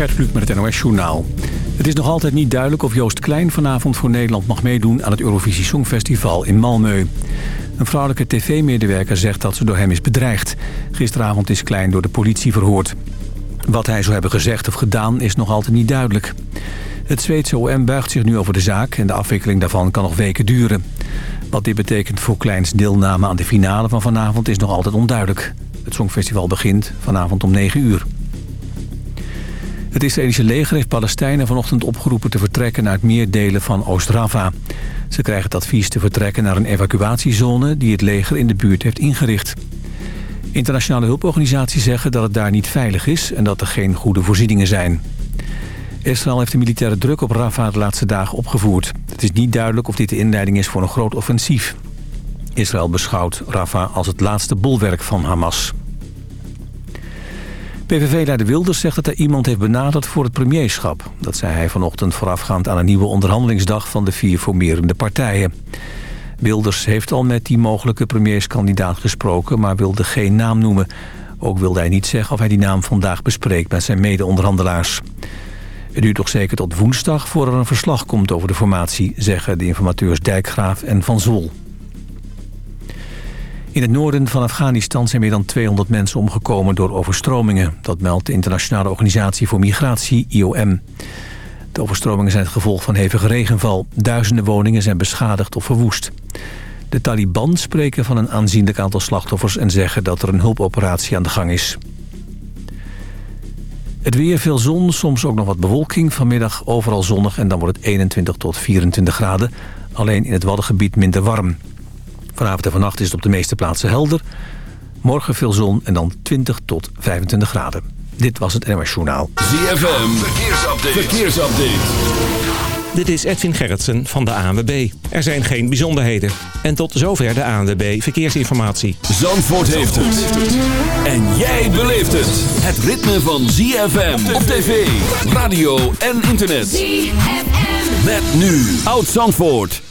Gert met het NOS Journaal. Het is nog altijd niet duidelijk of Joost Klein vanavond voor Nederland mag meedoen aan het Eurovisie Songfestival in Malmö. Een vrouwelijke tv-medewerker zegt dat ze door hem is bedreigd. Gisteravond is Klein door de politie verhoord. Wat hij zou hebben gezegd of gedaan is nog altijd niet duidelijk. Het Zweedse OM buigt zich nu over de zaak en de afwikkeling daarvan kan nog weken duren. Wat dit betekent voor Kleins deelname aan de finale van vanavond is nog altijd onduidelijk. Het Songfestival begint vanavond om 9 uur. Het Israëlische leger heeft Palestijnen vanochtend opgeroepen te vertrekken uit meer delen van Oost-Rafa. Ze krijgen het advies te vertrekken naar een evacuatiezone die het leger in de buurt heeft ingericht. Internationale hulporganisaties zeggen dat het daar niet veilig is en dat er geen goede voorzieningen zijn. Israël heeft de militaire druk op Rafah de laatste dagen opgevoerd. Het is niet duidelijk of dit de inleiding is voor een groot offensief. Israël beschouwt Rafah als het laatste bolwerk van Hamas. PVV-leider Wilders zegt dat hij iemand heeft benaderd voor het premierschap. Dat zei hij vanochtend voorafgaand aan een nieuwe onderhandelingsdag van de vier formerende partijen. Wilders heeft al met die mogelijke premierskandidaat gesproken, maar wilde geen naam noemen. Ook wilde hij niet zeggen of hij die naam vandaag bespreekt met zijn mede-onderhandelaars. Het duurt toch zeker tot woensdag voor er een verslag komt over de formatie... zeggen de informateurs Dijkgraaf en Van Zol. In het noorden van Afghanistan zijn meer dan 200 mensen omgekomen door overstromingen. Dat meldt de Internationale Organisatie voor Migratie, IOM. De overstromingen zijn het gevolg van hevige regenval. Duizenden woningen zijn beschadigd of verwoest. De Taliban spreken van een aanzienlijk aantal slachtoffers... en zeggen dat er een hulpoperatie aan de gang is. Het weer, veel zon, soms ook nog wat bewolking. Vanmiddag overal zonnig en dan wordt het 21 tot 24 graden. Alleen in het Waddengebied minder warm. Vanavond en vannacht is het op de meeste plaatsen helder. Morgen veel zon en dan 20 tot 25 graden. Dit was het NMS Journaal. ZFM, verkeersupdate. verkeersupdate. Dit is Edwin Gerritsen van de ANWB. Er zijn geen bijzonderheden. En tot zover de ANWB Verkeersinformatie. Zandvoort heeft het. En jij beleeft het. Het ritme van ZFM op tv, radio en internet. ZFM. Met nu Oud Zandvoort.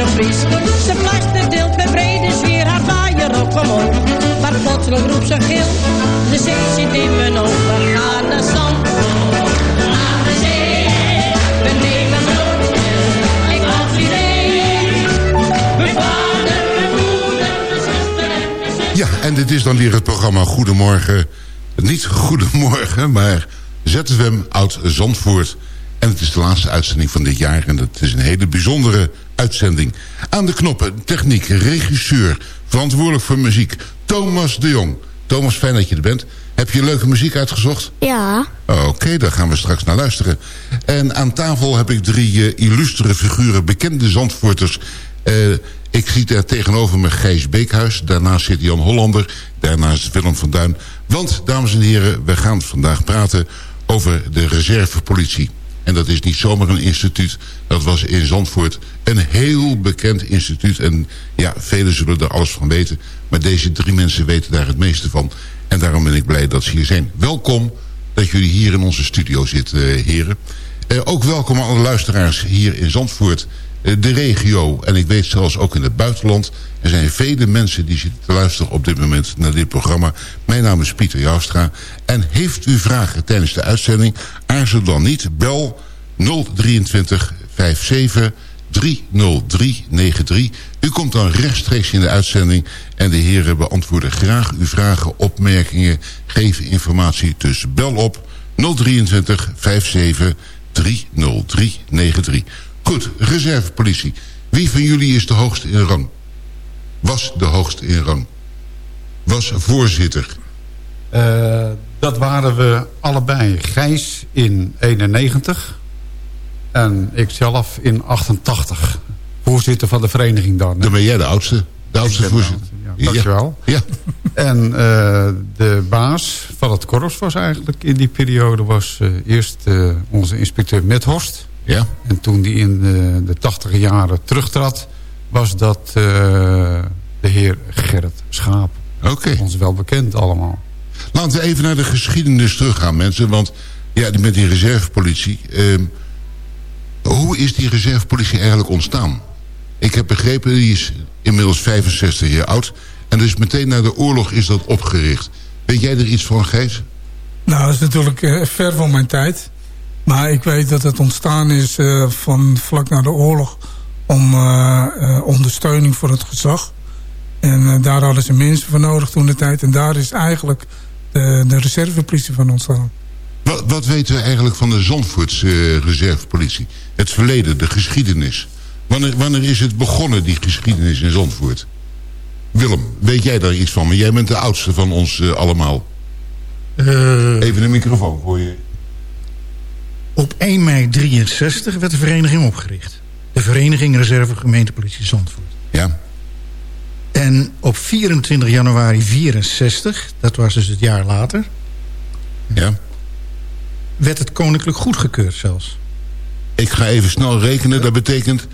Zo fris. Ze deelt met brede sfeer haar vaaier op omhoog. Maar plotseling roept ze gil, de zee zit in mijn ogen. Ga naar Zandvoort, aan de zee. We nemen broodjes en koffie mee. Mijn vader, moeder, en. Ja, en dit is dan weer het programma Goedemorgen. Niet Goedemorgen, maar ZFM Oud Zandvoort. En het is de laatste uitzending van dit jaar. En dat is een hele bijzondere uitzending. Aan de knoppen, techniek, regisseur, verantwoordelijk voor muziek. Thomas de Jong. Thomas, fijn dat je er bent. Heb je leuke muziek uitgezocht? Ja. Oké, daar gaan we straks naar luisteren. En aan tafel heb ik drie eh, illustere figuren, bekende Zandvoorters. Eh, ik zie daar tegenover me Gijs Beekhuis. Daarnaast zit Jan Hollander. Daarnaast Willem van Duin. Want, dames en heren, we gaan vandaag praten over de reservepolitie. En dat is niet zomaar een instituut. Dat was in Zandvoort een heel bekend instituut. En ja, velen zullen er alles van weten. Maar deze drie mensen weten daar het meeste van. En daarom ben ik blij dat ze hier zijn. Welkom dat jullie hier in onze studio zitten, eh, heren. Eh, ook welkom alle luisteraars hier in Zandvoort de regio en ik weet zelfs ook in het buitenland. Er zijn vele mensen die zitten te luisteren op dit moment naar dit programma. Mijn naam is Pieter Joustra. En heeft u vragen tijdens de uitzending? Aarzel dan niet. Bel 023 57 30393. U komt dan rechtstreeks in de uitzending en de heren beantwoorden graag uw vragen, opmerkingen, geven informatie. Dus bel op 023 57 30393. Goed, reservepolitie. Wie van jullie is de hoogste in rang? Was de hoogste in rang? Was voorzitter? Uh, dat waren we allebei. Gijs in 91 en ikzelf in 88. Voorzitter van de vereniging dan. Dan ben jij de oudste. De oudste voorzitter. Ja, dankjewel. Ja. En uh, de baas van het korps was eigenlijk in die periode... was uh, eerst onze inspecteur Methorst. Ja. En toen die in de, de tachtige jaren terugtrad... was dat de heer Gerrit Schaap. Oké. Okay. Ons wel bekend allemaal. Laten we even naar de geschiedenis teruggaan, mensen. Want ja, met die reservepolitie... Ehm, hoe is die reservepolitie eigenlijk ontstaan? Ik heb begrepen, die is inmiddels 65 jaar oud. En dus meteen na de oorlog is dat opgericht. Weet jij er iets van, Gijs? Nou, dat is natuurlijk uh, ver van mijn tijd. Maar ik weet dat het ontstaan is uh, van vlak na de oorlog... om uh, ondersteuning voor het gezag. En daar hadden ze mensen voor nodig toen de tijd. En daar is eigenlijk de, de reservepolitie van ontstaan. Wat, wat, weten we eigenlijk van de Zandvoortse reservepolitie? Het verleden, de geschiedenis. Wanneer, wanneer is het begonnen, die geschiedenis in Zandvoort? Willem, weet jij daar iets van? Maar jij bent de oudste van ons uh, allemaal. Uh, Even een microfoon voor je. Op 1 mei 63 werd de vereniging opgericht. De Vereniging Reserve Gemeentepolitie Zandvoort. Ja. En op 24 januari 64, dat was dus het jaar later... Ja. werd het koninklijk goedgekeurd zelfs. Ik ga even snel rekenen. Dat betekent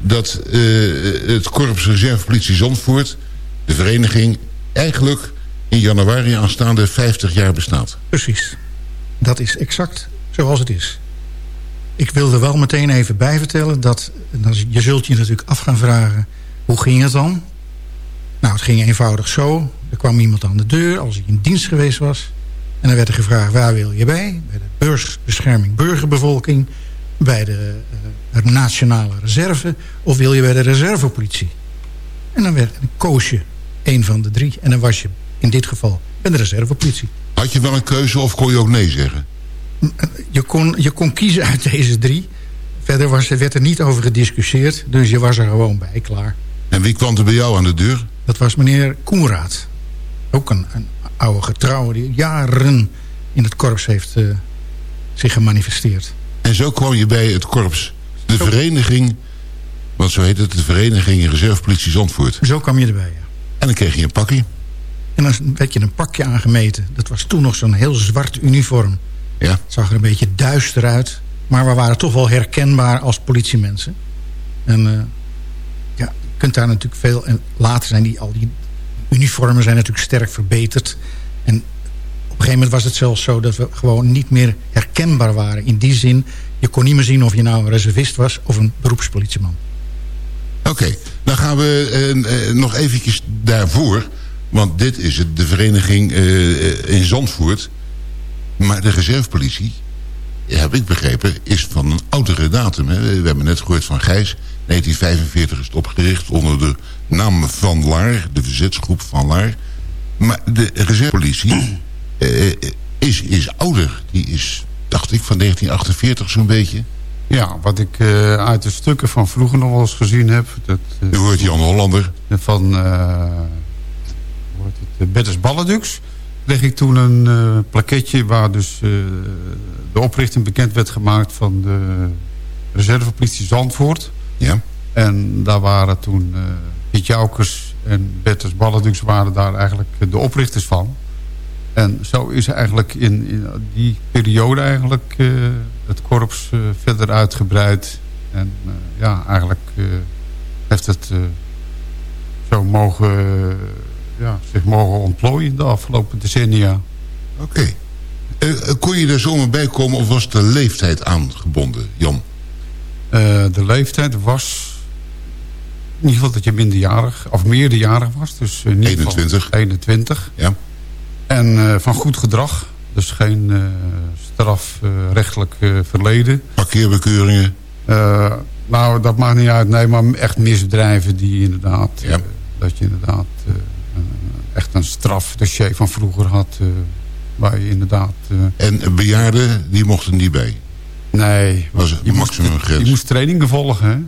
dat uh, het Korps Reservepolitie Zandvoort... de vereniging eigenlijk in januari aanstaande 50 jaar bestaat. Precies. Dat is exact zoals het is. Ik wil er wel meteen even bij vertellen... dat je zult je natuurlijk af gaan vragen... hoe ging het dan? Nou, het ging eenvoudig zo. Er kwam iemand aan de deur als hij in dienst geweest was... en dan werd er gevraagd, waar wil je bij? Bij de beursbescherming burgerbevolking bij de uh, nationale reserve... of wil je bij de reservepolitie? En dan werd, koos je een van de drie. En dan was je in dit geval bij de reservepolitie. Had je wel een keuze of kon je ook nee zeggen? Je kon, je kon kiezen uit deze drie. Verder was, werd er niet over gediscussieerd. Dus je was er gewoon bij, klaar. En wie kwam er bij jou aan de deur? Dat was meneer Koenraad. Ook een, een oude getrouwe die jaren in het korps heeft uh, zich gemanifesteerd. En zo kwam je bij het korps. De zo. vereniging, wat zo heet het, de vereniging Reservepolitie Zandvoort. Zo kwam je erbij, ja. En dan kreeg je een pakje. En dan werd je een pakje aangemeten. Dat was toen nog zo'n heel zwart uniform. Ja. Het zag er een beetje duister uit. Maar we waren toch wel herkenbaar als politiemensen. En uh, ja, je kunt daar natuurlijk veel... En later zijn die, al die uniformen zijn natuurlijk sterk verbeterd. En op een gegeven moment was het zelfs zo... dat we gewoon niet meer herkenbaar waren. In die zin, je kon niet meer zien of je nou een reservist was... of een beroepspolitieman. Oké, okay, dan gaan we uh, uh, nog eventjes daarvoor... want dit is het, de vereniging in Zandvoort... maar de reservepolitie, heb ik begrepen... is van een oudere datum. Hè? We hebben net gehoord van Gijs... 1945 is het opgericht onder de naam Van Laar... de verzetsgroep Van Laar. Maar de reservepolitie is, is ouder. Die is, dacht ik, van 1948 zo'n beetje... Ja, wat ik uh, uit de stukken van vroeger nog wel eens gezien heb. Dat, uh, U hoort Jan Hollander. Van uh, het, Bettes Balladux. Kreeg ik toen een plaketje waar dus de oprichting bekend werd gemaakt van de reservepolitie Zandvoort. Ja. En daar waren toen Piet Joukers en Bettes Balladux waren daar eigenlijk de oprichters van. En zo is eigenlijk in, in die periode eigenlijk uh, het korps uh, verder uitgebreid. En uh, ja, eigenlijk heeft het zo mogen, ja, zich mogen ontplooien de afgelopen decennia. Oké. Okay. kon je er zomaar bij komen of was de leeftijd aangebonden, Jan? de leeftijd was ieder geval dat je minderjarig of meerderjarig was. Dus in 21. 21. Ja. En van goed gedrag. Dus geen strafrechtelijk verleden. Parkeerbekeuringen. nou, dat maakt niet uit. Nee, maar echt misdrijven die inderdaad... Ja. dat je inderdaad echt een strafdossier van vroeger had... waar je inderdaad... en bejaarden, die mochten niet bij? Nee. Was het je maximum moest, Je moest trainingen volgen, hè?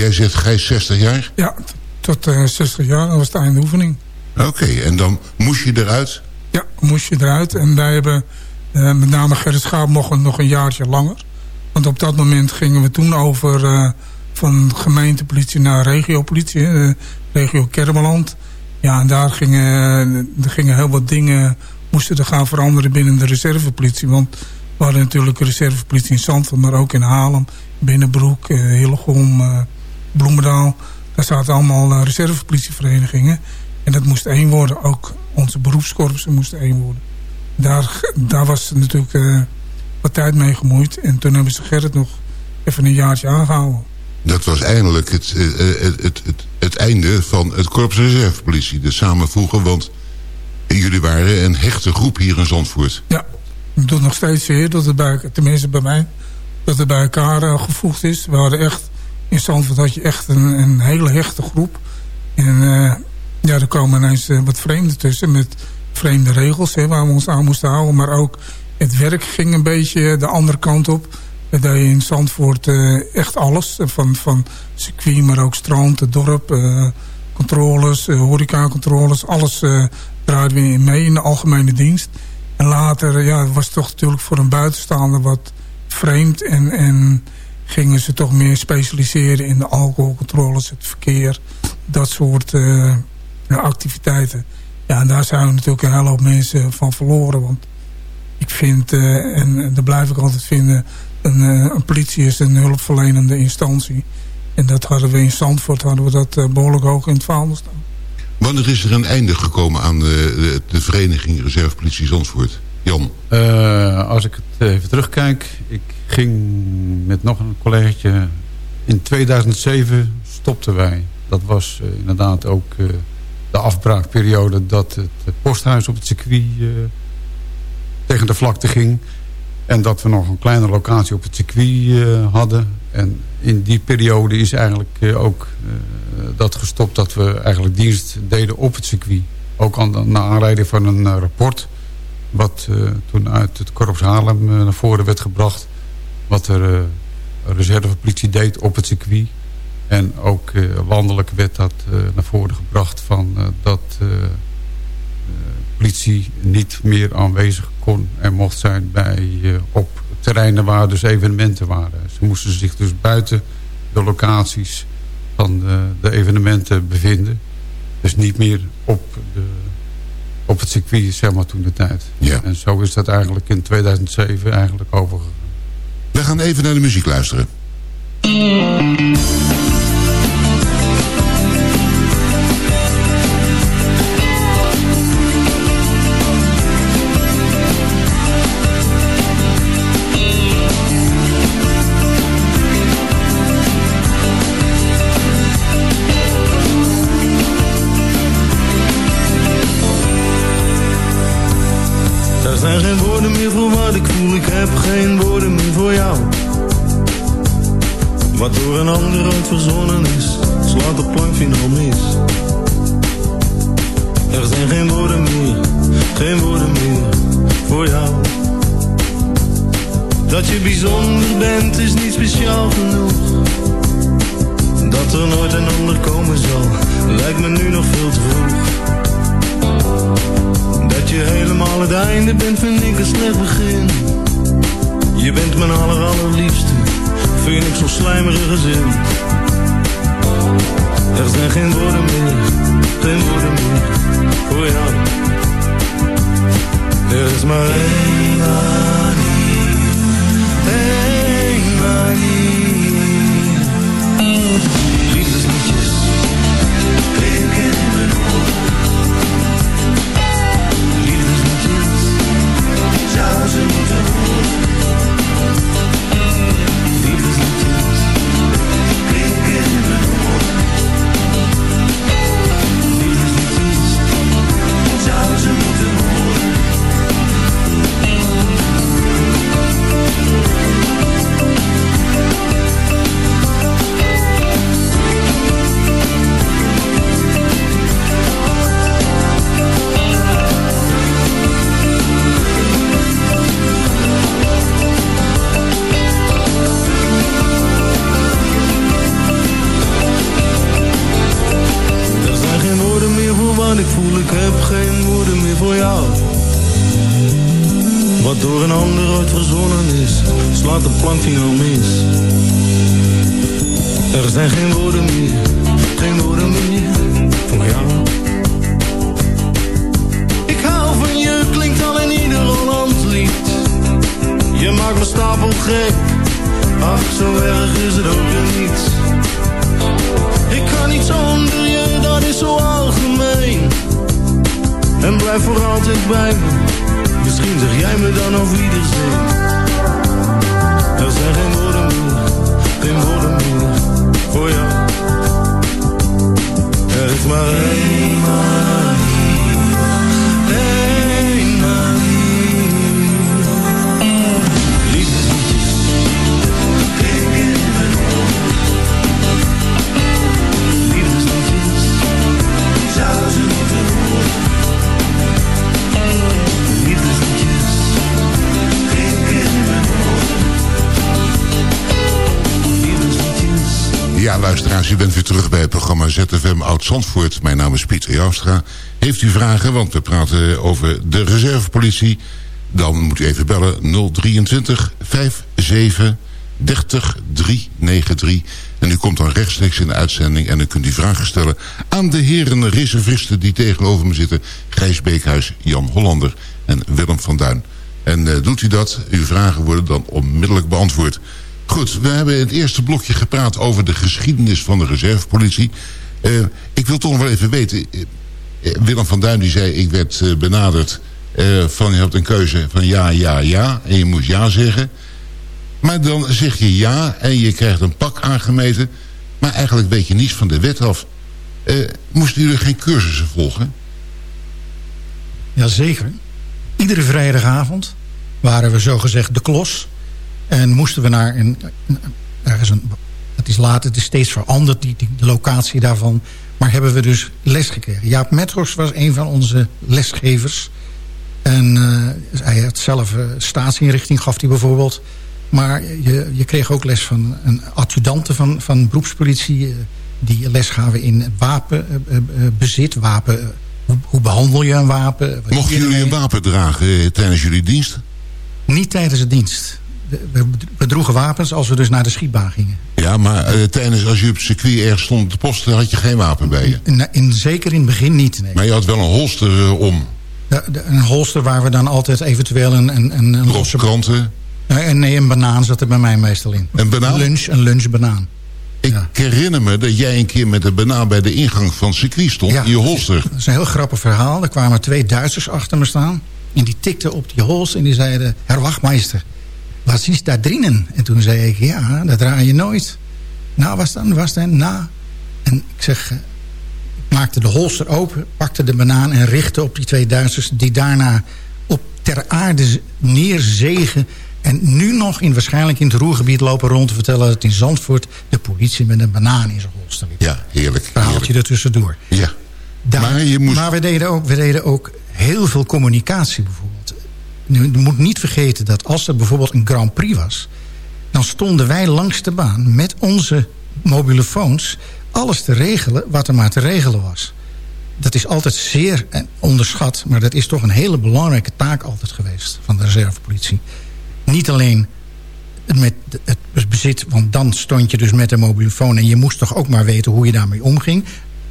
Jij zegt Gijs 60 jaar? Ja, tot uh, 60 jaar. Dat was de eindoefening. Oké, en dan moest je eruit? Ja, moest je eruit. En wij hebben, uh, met name Gerrit Schaap, nog, nog een jaartje langer. Want op dat moment gingen we toen over uh, van gemeentepolitie naar regiopolitie. Uh, regio Kermeland. Ja, en daar gingen, er gingen heel wat dingen moesten er gaan veranderen binnen de reservepolitie. Want we hadden natuurlijk reservepolitie in Zandvoort, maar ook in Haarlem, Binnenbroek, uh, Hillegom, uh, Bloemendaal. Daar zaten allemaal uh, reservepolitieverenigingen. En dat moest één worden. Ook onze beroepskorpsen moesten één worden. Daar, daar was natuurlijk wat tijd mee gemoeid. En toen hebben ze Gerrit nog even een jaartje aangehouden. Dat was eindelijk het, het, het, het, het einde van het korps reservepolitie. De samenvoegen, want jullie waren een hechte groep hier in Zandvoort. Ja, het doet nog steeds zeer, dat het bij, tenminste bij mij, dat het bij elkaar uh, gevoegd is. We hadden echt, in Zandvoort had je echt een, een hele hechte groep. En uh, ja, er komen ineens uh, wat vreemden tussen met vreemde regels waar we ons aan moesten houden. Maar ook het werk ging een beetje de andere kant op. We deden in Zandvoort echt alles. Van, van circuit, maar ook strand, het dorp, controles, horeca-controles. Alles draaiden we mee in de algemene dienst. En later ja, was het toch natuurlijk voor een buitenstaander wat vreemd. En, en gingen ze toch meer specialiseren in de alcoholcontroles, het verkeer. Dat soort activiteiten. Ja, en daar zijn we natuurlijk een hele hoop mensen van verloren. Want ik vind, en daar blijf ik altijd vinden... Een, uh, een, politie is een hulpverlenende instantie. En dat hadden we in Zandvoort hadden we dat behoorlijk hoog in het vaandel staan. Wanneer is er een einde gekomen aan de, de, de vereniging Reservepolitie Zandvoort? Jan? Uh, als ik het even terugkijk. Ik ging met nog een collegaatje... In 2007 stopten wij. Dat was uh, inderdaad ook uh, de afbraakperiode... dat het posthuis op het circuit tegen de vlakte ging. En dat we nog een kleine locatie op het circuit hadden. En in die periode is eigenlijk ook eh, dat gestopt dat we eigenlijk dienst deden op het circuit. Ook aan, naar aanleiding van een eh, rapport... wat eh, toen uit het Korps Haarlem naar voren werd gebracht... wat er reservepolitie deed op het circuit. En ook landelijk werd dat naar voren gebracht... van dat politie niet meer aanwezig kon en mocht zijn bij, op terreinen waar dus evenementen waren. Ze moesten zich dus buiten de locaties van de, de, evenementen bevinden. Dus niet meer op, de, op het circuit, zeg maar, toen de tijd. Ja. En zo is dat eigenlijk in 2007 eigenlijk overgegaan. We gaan even naar de muziek luisteren. ZFM Oud-Zandvoort. Mijn naam is Pieter Joustra. Heeft u vragen, want we praten over de reservepolitie... dan moet u even bellen 023 57 30 393. En u komt dan rechtstreeks in de uitzending... en dan kunt u vragen stellen aan de heren reservisten... die tegenover me zitten. Gijs Beekhuis, Jan Hollander en Willem van Duin. En eh, doet u dat, uw vragen worden dan onmiddellijk beantwoord... Goed, we hebben in het eerste blokje gepraat over de geschiedenis van de reservepolitie. Eh, ik wil toch nog wel even weten... eh, eh, Willem van Duin die zei, ik werd benaderd van je had een keuze van ja, ja, ja. En je moest ja zeggen. Maar dan zeg je ja en je krijgt een pak aangemeten. Maar eigenlijk weet je niets van de wet af. Moesten jullie geen cursussen volgen? Jazeker. Iedere vrijdagavond waren we zogezegd de klos. En moesten we naar een, een- ergens een... Het is later, het is steeds veranderd, die, die de locatie daarvan. Maar hebben we dus les gekregen. Jaap Metros was een van onze lesgevers. En eh, hij had zelf eh, staatsinrichting, gaf hij bijvoorbeeld. Maar je, je kreeg ook les van een adjudante van, van beroepspolitie... eh, die les gaven in wapenbezit, wapen... hoe, hoe behandel je een wapen? Mochten jullie een wapen dragen tijdens jullie dienst? Niet tijdens de dienst. We, droegen wapens als we dus naar de schietbaan gingen. Ja, maar eh, tijdens als je op het circuit ergens stond te posten... had je geen wapen bij je. In, in, zeker in het begin niet. Nee. Maar je had wel een holster eh, om. De- de- een holster waar we dan altijd eventueel een, een, een, een Losse losse... kranten. Nee, nee, een banaan zat er bij mij meestal in. Een banaan? lunch, een lunchbanaan. Ik Ja. herinner me dat jij een keer met een banaan bij de ingang van het circuit stond. Ja. In je holster. Dat is een heel grappig verhaal. Er kwamen twee Duitsers achter me staan. En die tikten op die holster en die zeiden... Herr Wachtmeister, wat is daar drinnen? En toen zei ik, ja, dat draai je nooit. Nou, was dan, was dan, na. En ik zeg, eh, ik maakte de holster open, pakte de banaan... en richtte op die twee Duitsers die daarna op ter aarde neerzegen... en nu nog in, waarschijnlijk in het Roergebied lopen rond te vertellen... dat in Zandvoort de politie met een banaan in zijn holster liep. Ja, heerlijk. Verhaaltje heerlijk. ertussendoor. Ja. Daar- Maar je moest- maar we deden, ook, we deden ook heel veel communicatie bijvoorbeeld. Je moet niet vergeten dat als er bijvoorbeeld een Grand Prix was... dan stonden wij langs de baan met onze mobielefoons... alles te regelen wat er maar te regelen was. Dat is altijd zeer eh, onderschat... maar dat is toch een hele belangrijke taak altijd geweest... van de reservepolitie. Niet alleen met het bezit, want dan stond je dus met een mobielefoon... en je moest toch ook maar weten hoe je daarmee omging.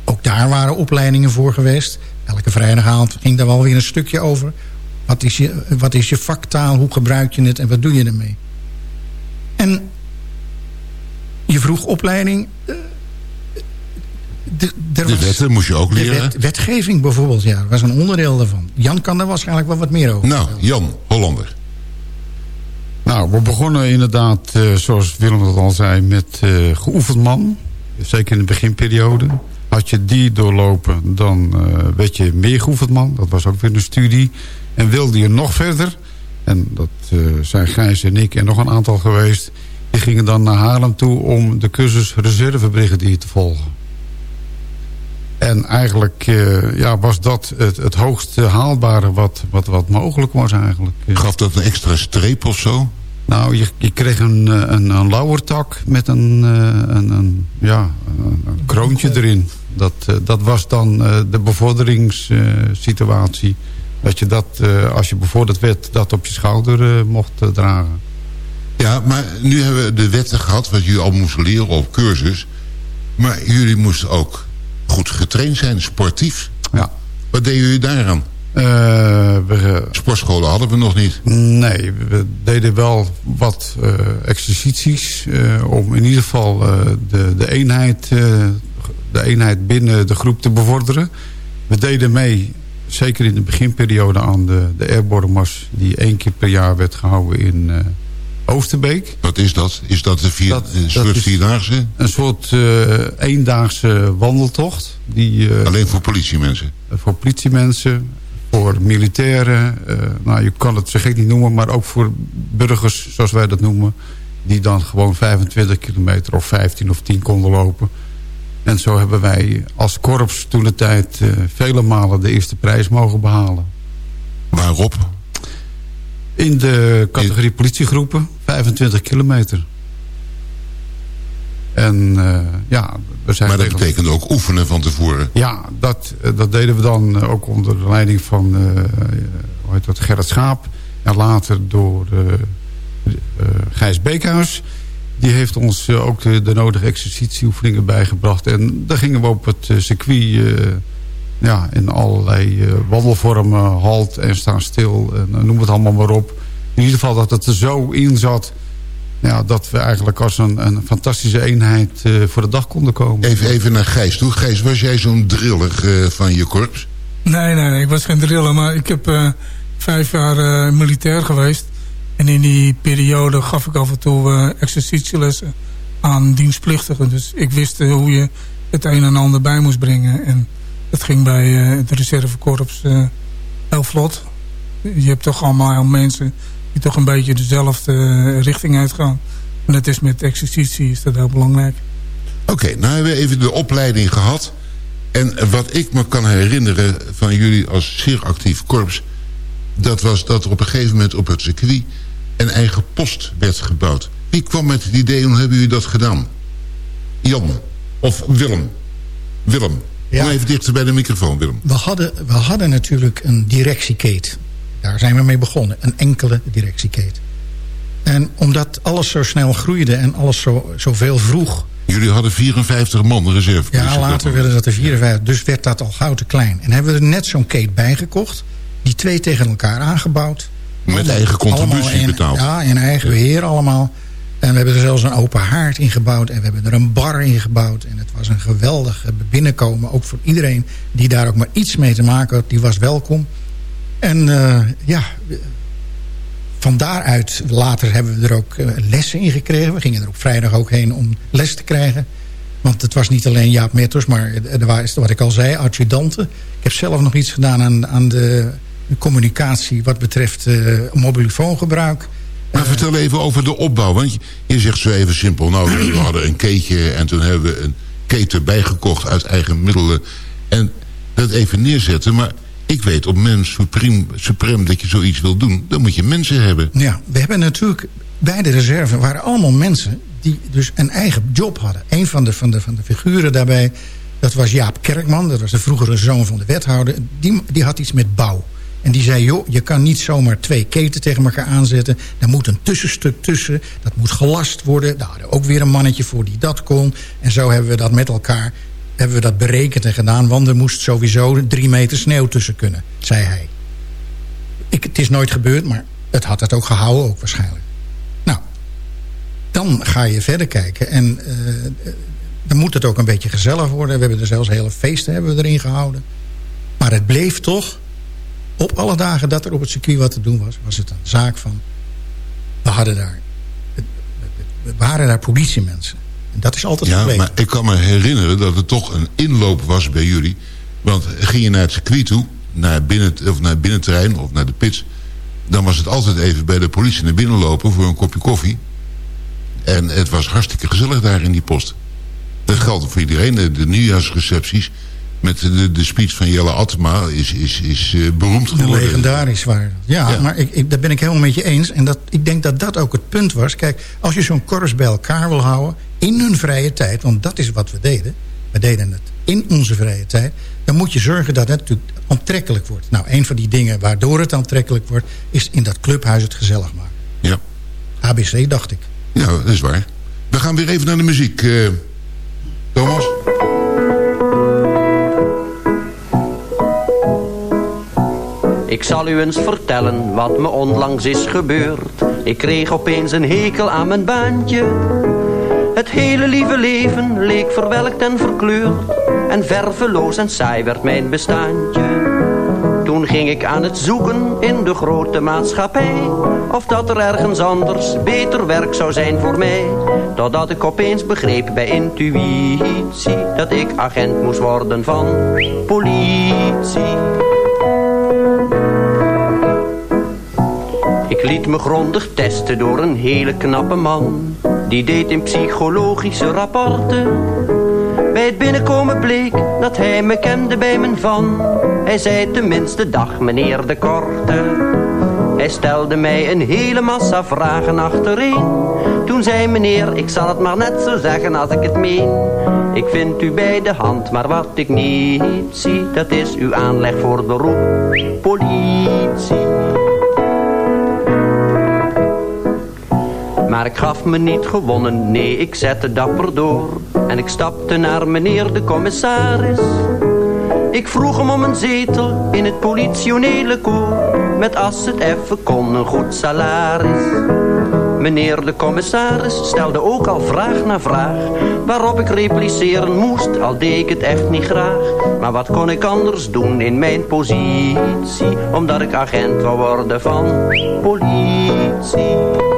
Ook daar waren opleidingen voor geweest. Elke vrijdagavond ging daar wel weer een stukje over. Wat is je, wat is je vaktaal, hoe gebruik je het en wat doe je ermee? En je vroeg opleiding... eh, de, De was- wetten moest je ook de leren. wet- wetgeving bijvoorbeeld, ja, was een onderdeel daarvan. Jan kan daar waarschijnlijk wel wat meer over Nou. Jan, Hollander. Nou, we begonnen inderdaad, eh, zoals Willem dat al zei, met eh, geoefend man. Zeker in de beginperiode. Had je die doorlopen, dan eh, werd je meer geoefend man. Dat was ook weer een studie. En wilde je nog verder, en dat eh, zijn Gijs en ik en nog een aantal geweest... die gingen dan naar Haarlem toe om de cursus reservebrigadier te volgen. En eigenlijk eh, ja, was dat het, het hoogst haalbare wat, wat, wat mogelijk was eigenlijk. Gaf dat een extra streep of zo? Nou, je, je kreeg een, eh, een, een lauwertak met een, een, een, ja, een, kroontje erin. Dat, dat was dan de bevorderingssituatie. Dat je dat, eh, als je bevorderd werd, dat op je schouder eh, mocht eh, dragen. Ja, maar nu hebben we de wetten gehad... wat jullie al moesten leren op cursus. Maar jullie moesten ook goed getraind zijn, sportief. Ja. Wat deden jullie daaraan? We, Sportscholen hadden we nog niet. nee, we deden wel wat exercities... om in ieder geval de, de, eenheid, de eenheid binnen de groep te bevorderen. We deden mee, zeker in de beginperiode... aan de, de Airborne Mars... die één keer per jaar werd gehouden in eh, Oosterbeek. Wat is dat? Is dat de vier, Dat- een soort vierdaagse? Een soort eh, eendaagse wandeltocht. Die, eh, Alleen voor politiemensen. voor politiemensen, voor militairen. nou, je kan het zo gek niet noemen, maar ook voor burgers, zoals wij dat noemen. Die dan gewoon 25 kilometer of 15 of 10 konden lopen. En zo hebben wij als korps toen de tijd eh, vele malen de eerste prijs mogen behalen. Waarop? In de categorie politiegroepen, 25 kilometer. En eh, ja, we zijn Maar dat betekent ook oefenen van tevoren. Ja, dat, eh, dat deden we dan ook onder de leiding van eh, hoe heet dat, Gerrit Schaap. En later door Gijs Beekhuis. Die heeft ons eh, ook de, de nodige exercitieoefeningen bijgebracht. En daar gingen we op het eh, circuit eh, ja, in allerlei eh, wandelvormen, halt en staan stil. En, noem het allemaal maar op. In ieder geval dat het er zo in zat... Ja, dat we eigenlijk als een, een fantastische eenheid eh, voor de dag konden komen. Even, even naar Gijs toe. Gijs, was jij zo'n driller eh, van je korps? Nee, nee, nee, ik was geen driller, maar ik heb eh, vijf jaar eh, militair geweest. En in die periode gaf ik af en toe eh, exercitielessen aan dienstplichtigen. Dus ik wist eh, hoe je het een en ander bij moest brengen. En dat ging bij eh, het reservekorps heel vlot. Je hebt toch allemaal mensen die toch een beetje dezelfde richting uitgaan. En dat is met exercitie is dat heel belangrijk. Oké, nou hebben we even de opleiding gehad. En wat ik me kan herinneren van jullie als zeer actief korps... dat was dat er op een gegeven moment op het circuit... een eigen post werd gebouwd. Wie kwam met het idee en hoe hebben jullie dat gedaan? Jan of Willem? Willem, Ja. kom even dichter bij de microfoon, Willem. We hadden, we hadden natuurlijk een directiekate. Daar zijn we mee begonnen. Een enkele directiekate. En omdat alles zo snel groeide en alles zo, zoveel vroeg... Jullie hadden 54 man reserve. Ja, later werden dat er 54. Dus werd dat al gauw te klein. En hebben we er net zo'n kate bijgekocht. Die twee tegen elkaar aangebouwd. Met eigen contributie in- betaald. Ja, in eigen beheer allemaal. En we hebben er zelfs een open haard in gebouwd. En we hebben er een bar in gebouwd. En het was een geweldig eh, binnenkomen. Ook voor iedereen die daar ook maar iets mee te maken had. Die was welkom. En eh, ja, van daaruit later hebben we er ook eh, lessen in gekregen. We gingen er op vrijdag ook heen om les te krijgen. Want het was niet alleen Jaap Metters, maar er waren, wat ik al zei, adjudanten. Ik heb zelf nog iets gedaan aan, aan de communicatie wat betreft eh mobielefoongebruik. Maar vertel even over de opbouw. Want je, je zegt zo even simpel. Nou, we hadden een keetje en toen hebben we een keten bijgekocht uit eigen middelen. En dat even neerzetten. Maar ik weet op mens supreme, supreme dat je zoiets wil doen. Dan moet je mensen hebben. Ja, we hebben natuurlijk bij de reserve waren allemaal mensen die dus een eigen job hadden. Een van de, van de, van de figuren daarbij, dat was Jaap Kerkman. Dat was de vroegere zoon van de wethouder. Die, die had iets met bouw. En die zei, joh, je kan niet zomaar twee keten tegen elkaar aanzetten. Er moet een tussenstuk tussen. Dat moet gelast worden. Daar hadden we ook weer een mannetje voor die dat kon. En zo hebben we dat met elkaar hebben we dat berekend en gedaan. Want er moest sowieso drie meter sneeuw tussen kunnen, zei hij. Ik, het is nooit gebeurd, maar het had het ook gehouden ook waarschijnlijk. Nou, dan ga je verder kijken. En eh, dan moet het ook een beetje gezellig worden. We hebben er zelfs hele feesten hebben we erin gehouden. Maar het bleef toch... op alle dagen dat er op het circuit wat te doen was... was het een zaak van... we hadden daar... we waren daar politiemensen. En dat is altijd Ja, gebleven. maar ik kan me herinneren dat het toch een inloop was bij jullie. Want ging je naar het circuit toe, naar, binnen, of naar het binnenterrein of naar de pits... dan was het altijd even bij de politie naar binnen lopen voor een kopje koffie. En het was hartstikke gezellig daar in die post. Dat geldt voor iedereen. De, de nieuwjaarsrecepties met de, de speech van Jelle Attema is, is, is eh, beroemd De geworden. legendarisch. Ja, Ja. maar ik, ik, daar ben ik helemaal met je eens. En dat, ik denk dat dat ook het punt was. Kijk, als je zo'n korps bij elkaar wil houden... in hun vrije tijd, want dat is wat we deden. We deden het in onze vrije tijd. Dan moet je zorgen dat het natuurlijk aantrekkelijk wordt. Nou, een van die dingen waardoor het aantrekkelijk wordt... is in dat clubhuis het gezellig maken. Ja. ABC, dacht ik. Ja, dat is waar. We gaan weer even naar de muziek. Uh, Thomas? Ik zal u eens vertellen wat me onlangs is gebeurd. Ik kreeg opeens een hekel aan mijn baantje. Het hele lieve leven leek verwelkt en verkleurd. En verveloos en saai werd mijn bestaantje. Toen ging ik aan het zoeken in de grote maatschappij. Of dat er ergens anders beter werk zou zijn voor mij. Totdat ik opeens begreep bij intuïtie. Dat ik agent moest worden van politie. Liet me grondig testen door een hele knappe man. Die deed in psychologische rapporten. Bij het binnenkomen bleek dat hij me kende bij mijn van. Hij zei tenminste dag meneer de Korte. Hij stelde mij een hele massa vragen achtereen. Toen zei meneer, ik zal het maar net zo zeggen als ik het meen. Ik vind u bij de hand, maar wat ik niet zie, dat is uw aanleg voor beroep politie. Maar ik gaf me niet gewonnen, nee, ik zette dapper door. En ik stapte naar meneer de commissaris. Ik vroeg hem om een zetel in het politionele koor. Met als het even kon een goed salaris. Meneer de commissaris stelde ook al vraag na vraag. Waarop ik repliceren moest, al deed ik het echt niet graag. Maar wat kon ik anders doen in mijn positie? Omdat ik agent wou worden van politie.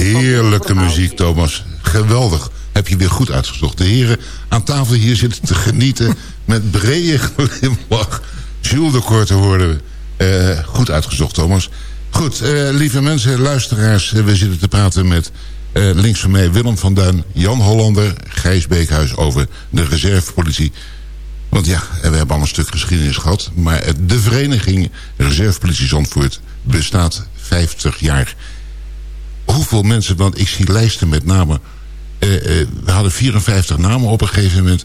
Heerlijke muziek, Thomas. Geweldig. Heb je weer goed uitgezocht. De heren aan tafel hier zitten te genieten... met brede glimlach. Jules de Korte hoorden we. Uh, goed uitgezocht, Thomas. Goed, uh, lieve mensen, luisteraars. Uh, we zitten te praten met links van mij Willem van Duin... Jan Hollander, Gijs Beekhuis over de reservepolitie... Want ja, we hebben al een stuk geschiedenis gehad. Maar de vereniging Reservepolitie Zandvoort bestaat 50 jaar hoeveel mensen, want ik zie lijsten met namen. Uh, uh, we hadden 54 namen op een gegeven moment.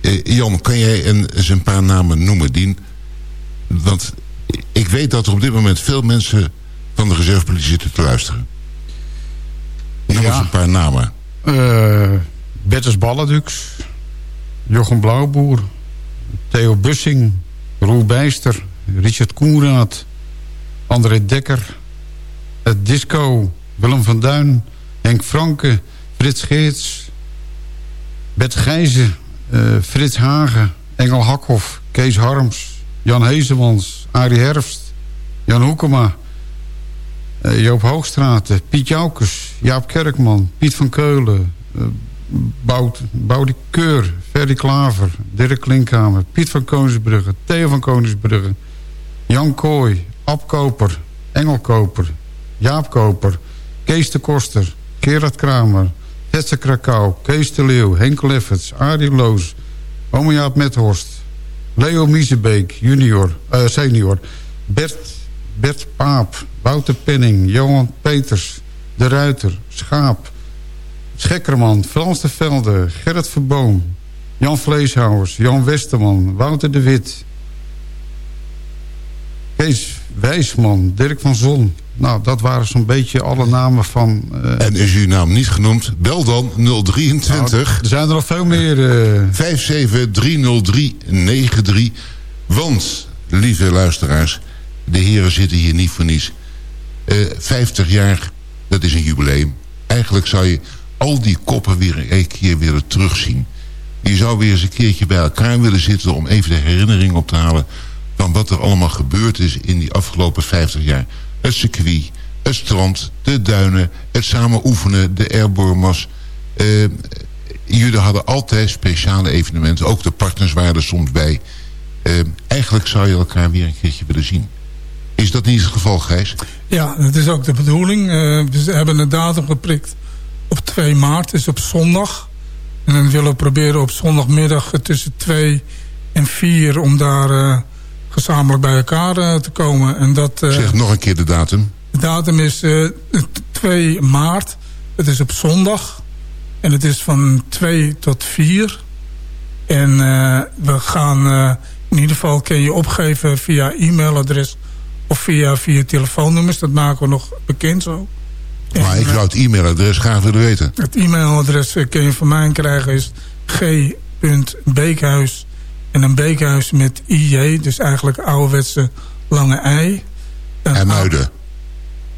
Uh, Jan, kan jij een, eens een paar namen noemen, Dien? Want ik weet dat er op dit moment veel mensen van de reservepolitie zitten te luisteren. Noem ja. eens een paar namen. Bertus Balladux, Jochem Blauwboer, Theo Bussing, Roel Bijster, Richard Koenraad, André Dekker, het Disco, Willem van Duin, Henk Franke, Frits Geerts, Bert Gijzen, uh, Frits Hagen, Engel Hakhoff, Kees Harms, Jan Hezemans, Arie Herfst, Jan Hoekema, uh, Joop Hoogstraten, Piet Joukes, Jaap Kerkman, Piet van Keulen, uh, Bout, Keur, Ferry Klaver, Dirk Klinkhamer, Piet van Koningsbrugge, Theo van Koningsbrugge, Jan Kooi, Ab Koper, Engel Koper, Jaap Koper, Kees de Koster, Gerard Kramer, Hetse Krakau, Kees de Leeuw, Henk Arie Loos, Omejaap Methorst, Leo Miezebeek, junior, uh, senior, Bert, Bert Paap, Wouter Penning, Johan Peters, De Ruiter, Schaap, Schekkerman, Frans de Velde, Gerrit Verboom, Jan Vleeshouwers, Jan Westerman, Wouter de Wit, Kees Wijsman, Dirk van Zon, nou, dat waren zo'n beetje alle namen van... Uh... En is uw naam niet genoemd? Bel dan 023. Nou, er zijn er nog veel meer. Uh... 5730393. Want, lieve luisteraars... de heren zitten hier niet voor niets. Uh, 50 jaar, dat is een jubileum. Eigenlijk zou je al die koppen weer een keer willen terugzien. Je zou weer eens een keertje bij elkaar willen zitten... om even de herinnering op te halen... van wat er allemaal gebeurd is in die afgelopen 50 jaar het circuit, het strand, de duinen, het samen oefenen, de airbormas. Uh, jullie hadden altijd speciale evenementen. Ook de partners waren er soms bij. Uh, eigenlijk zou je elkaar weer een keertje willen zien. Is dat niet het geval, Gijs? Ja, dat is ook de bedoeling. Uh, we hebben een datum geprikt op 2 maart, dus op zondag. En dan willen we proberen op zondagmiddag tussen 2 en 4 om daar gezamenlijk bij elkaar uh, te komen. En dat, uh, zeg nog een keer de datum. De datum is uh, 2 maart. Het is op zondag. En het is van 2 tot 4. En we gaan in ieder geval kun je opgeven via e-mailadres Of via, via telefoonnummers, dat maken we nog bekend zo. Maar ik zou het e-mailadres graag willen weten. Het e-mailadres eh, kun je van mij krijgen is g.beekhuis. En een beekhuis met IJ, dus eigenlijk ouderwetse lange ei. En Muiden.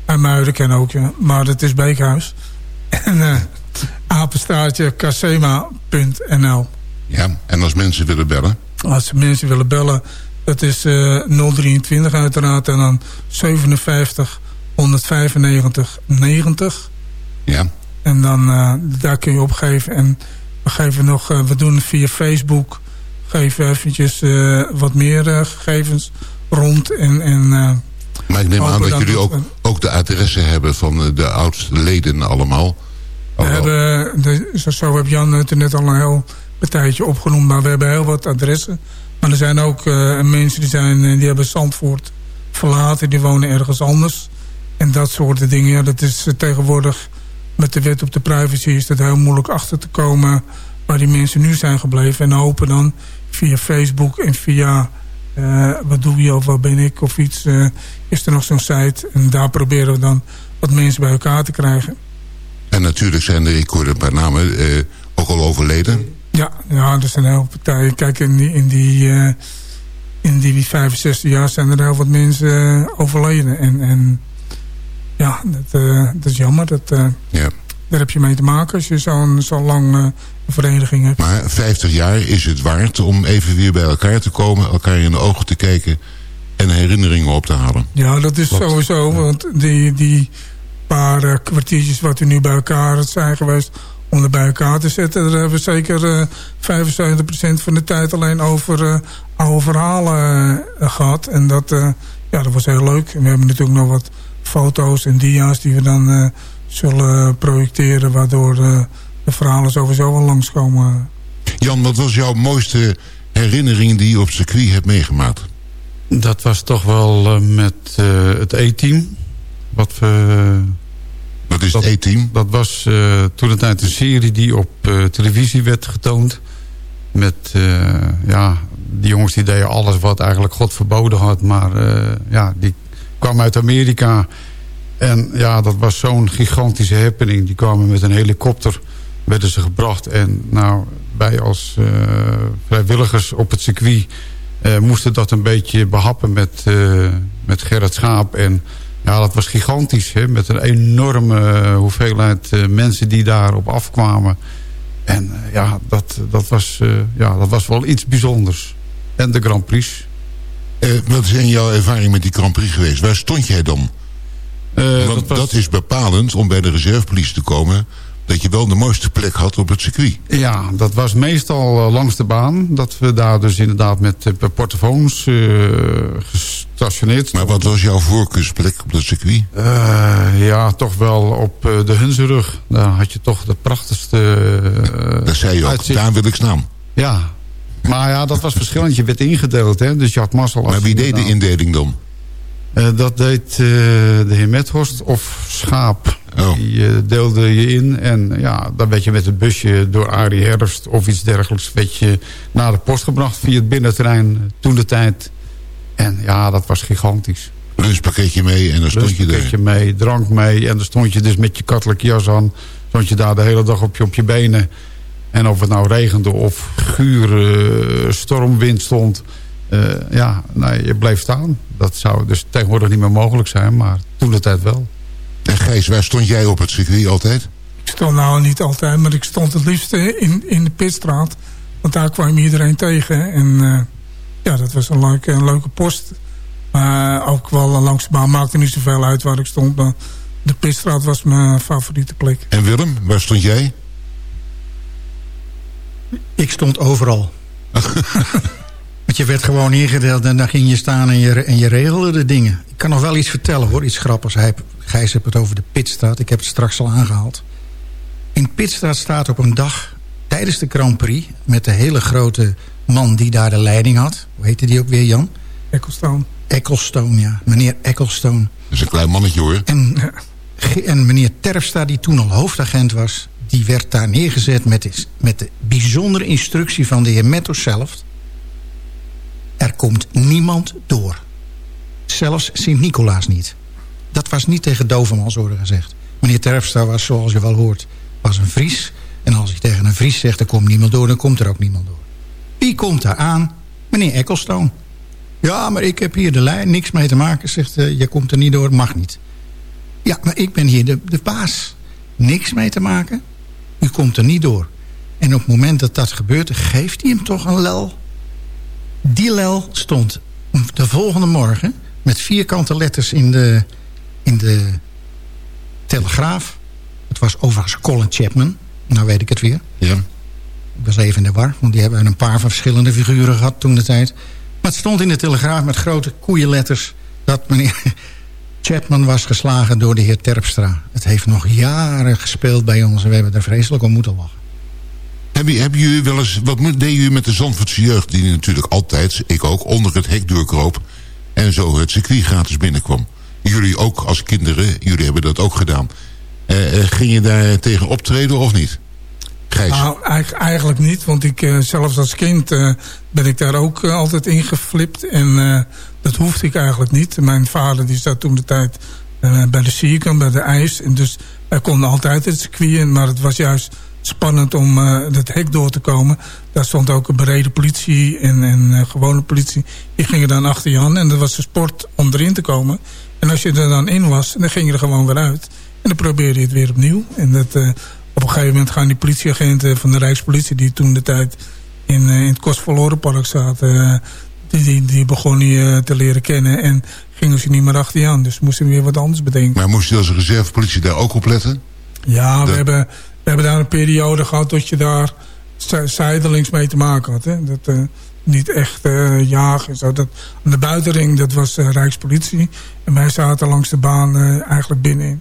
En Muiden ken ook, ja. Maar het is Beekhuis. En uh, apenstaartje casema.nl. Ja, en als mensen willen bellen? Als mensen willen bellen, dat is uh, 023 uiteraard. En dan 57 195 90. Ja. En dan uh, daar kun je opgeven. En we geven nog, uh, we doen via Facebook, geven eventjes uh, wat meer gegevens rond. En, en, maar ik neem aan dat, dat jullie ook, ook de adressen hebben van de oudste leden allemaal. We hebben, de, zo heb Jan het er net al een heel partijtje opgenoemd. Maar we hebben heel wat adressen. Maar er zijn ook mensen die, zijn, die hebben Zandvoort verlaten. Die wonen ergens anders. En dat soort dingen, ja, dat is eh, tegenwoordig met de wet op de privacy is dat heel moeilijk achter te komen waar die mensen nu zijn gebleven. En hopen dan via Facebook en via uh, wat doe je of wat ben ik of iets, uh, is er nog zo'n site. En daar proberen we dan wat mensen bij elkaar te krijgen. En natuurlijk zijn er, ik hoorde een paar namen, uh, ook al overleden. Ja, ja, er zijn heel veel partijen. Kijk, in die, in die, in die 65 jaar zijn er heel wat mensen overleden. En, en ja, dat, uh, dat is jammer. Dat, ja. Daar heb je mee te maken als je zo'n zo lang uh, vereniging hebt. Maar 50 jaar is het waard om even weer bij elkaar te komen... elkaar in de ogen te kijken en herinneringen op te halen. Ja, dat is sowieso. Want die, die paar kwartiertjes wat u nu bij elkaar zijn geweest... om er bij elkaar te zetten... daar hebben we zeker 75% van de tijd alleen over oude verhalen gehad. En dat, ja, dat was heel leuk. En we hebben natuurlijk nog wat foto's en dia's die we dan uh, zullen projecteren... waardoor uh, de verhalen sowieso wel langskomen. Jan, wat was jouw mooiste herinnering die je op circuit hebt meegemaakt? Dat was toch wel uh, met het E-team. Wat we... Wat is het E-team? Dat was toen het tijd een serie die op televisie werd getoond. Met, ja, die jongens die deden alles wat eigenlijk God verboden had. Maar ja, die kwam uit Amerika. En ja, dat was zo'n gigantische happening. Die kwamen met een helikopter, werden ze gebracht. En nou, wij als uh, vrijwilligers op het circuit... Uh, moesten dat een beetje behappen met, uh, met Gerrit Schaap. En ja, dat was gigantisch. Hè? Met een enorme hoeveelheid mensen die daarop afkwamen. En ja, dat, dat, was, ja, dat was wel iets bijzonders. En de Grand Prix. Wat zijn jouw ervaring met die Grand Prix geweest? Waar stond jij dan? Uh, Want dat, dat, is bepalend om bij de reservepolitie te komen... dat je wel de mooiste plek had op het circuit. Ja, dat was meestal uh, langs de baan. Dat we daar dus inderdaad met portofoons gestationeerd stonden. Maar wat was jouw voorkeursplek op het circuit? ja, toch wel op de Hunzenrug. Daar had je toch de prachtigste... dat zei je ook, uitzicht. daar wil ik staan. Ja, maar ja, dat was verschillend. Je werd ingedeeld, hè? dus je had mazzel. Maar wie deed de indeling dan? Uh, dat deed uh, de heer Methorst of Schaap. Oh. Die uh, deelde je in. En ja, dan werd je met het busje door Arie Herfst of iets dergelijks... werd je naar de post gebracht via het binnenterrein toen de tijd. En ja, dat was gigantisch. Lunchpakketje mee en dan stond je er. Lunchpakketje mee, drank mee. En dan stond je dus met je kattelijk jas aan. Stond je daar de hele dag op je, op je benen... En of het nou regende of gure stormwind stond... Ja, nou, je bleef staan. Dat zou dus tegenwoordig niet meer mogelijk zijn, maar toen de tijd wel. En Gijs, waar stond jij op het circuit altijd? Ik stond nou niet altijd, maar ik stond het liefst in, in de pitstraat. Want daar kwam iedereen tegen. En uh, ja, dat was een leuke, een leuke post. Maar ook wel langs de baan maakte niet zoveel uit waar ik stond. Maar de pitstraat was mijn favoriete plek. En Willem, waar stond jij? Ik stond overal. Want je werd gewoon ingedeeld en dan ging je staan en je, en je regelde de dingen. Ik kan nog wel iets vertellen hoor, iets grappigs. Hij, Gijs heeft het over de Pitstraat. Ik heb het straks al aangehaald. In Pitstraat staat op een dag tijdens de Grand Prix... met de hele grote man die daar de leiding had. Hoe heette die ook weer, Jan? Ecclestone. Ecclestone, ja. Meneer Ecclestone. Dat is een klein mannetje hoor. En, en meneer Terfsta, die toen al hoofdagent was die werd daar neergezet met de, met de bijzondere instructie van de heer Metto zelf. Er komt niemand door. zelfs Sint-Nicolaas niet. Dat was niet tegen dovenmansoren gezegd. Meneer Terpstra was, zoals je wel hoort, was een Fries. En als ik tegen een Fries zeg, er komt niemand door, dan komt er ook niemand door. Wie komt daar aan? Meneer Ecclestone. Ja, maar ik heb hier de lijn, niks mee te maken. Zegt, uh, je komt er niet door, mag niet. Ja, maar ik ben hier de, de baas. Niks mee te maken. U komt er niet door. En op het moment dat dat gebeurt, geeft hij hem toch een lel. Die lel stond de volgende morgen... met vierkante letters in de, in de Telegraaf. Het was overigens Colin Chapman. Nou weet ik het weer. Ja. Ik was even in de war, want die hebben een paar verschillende figuren gehad toen de tijd. Maar het stond in de Telegraaf met grote koeienletters... dat meneer Chapman was geslagen door de heer Terpstra. Het heeft nog jaren gespeeld bij ons en we hebben er vreselijk om moeten lachen. Hebben, hebben jullie wel eens, wat deden jullie met de Zandvoortse jeugd... die natuurlijk altijd, ik ook, onder het hek doorkroop... en zo het circuit gratis binnenkwam? Jullie ook als kinderen, jullie hebben dat ook gedaan. Uh, ging je daar tegen optreden of niet? Gijs? Nou, eigenlijk niet, want ik, uh, zelfs als kind ben ik daar ook altijd in geflipt. En dat hoefde ik eigenlijk niet. Mijn vader die zat toen de tijd bij de Sierkamp, bij de IJs. En dus wij konden altijd het circuit in, maar het was juist spannend om uh, het hek door te komen. Daar stond ook een bereden politie en, en uh, gewone politie. Die gingen dan achter je aan en dat was de sport om erin te komen. En als je er dan in was, dan ging je er gewoon weer uit. En dan probeerde je het weer opnieuw. En dat, uh, op een gegeven moment gaan die politieagenten van de Rijkspolitie... die toen de tijd in, in het Kostverlorenpark zaten... die, die, die begonnen je te leren kennen en gingen ze niet meer achter je aan. Dus moesten we weer wat anders bedenken. Maar moest je als reservepolitie daar ook op letten? Ja, we hebben we hebben daar een periode gehad dat je daar zijdelings mee te maken had. Hè? Dat, uh, niet echt uh, jagen. Zo. Dat, aan de buitenring, dat was uh, Rijkspolitie. En wij zaten langs de baan eigenlijk binnenin.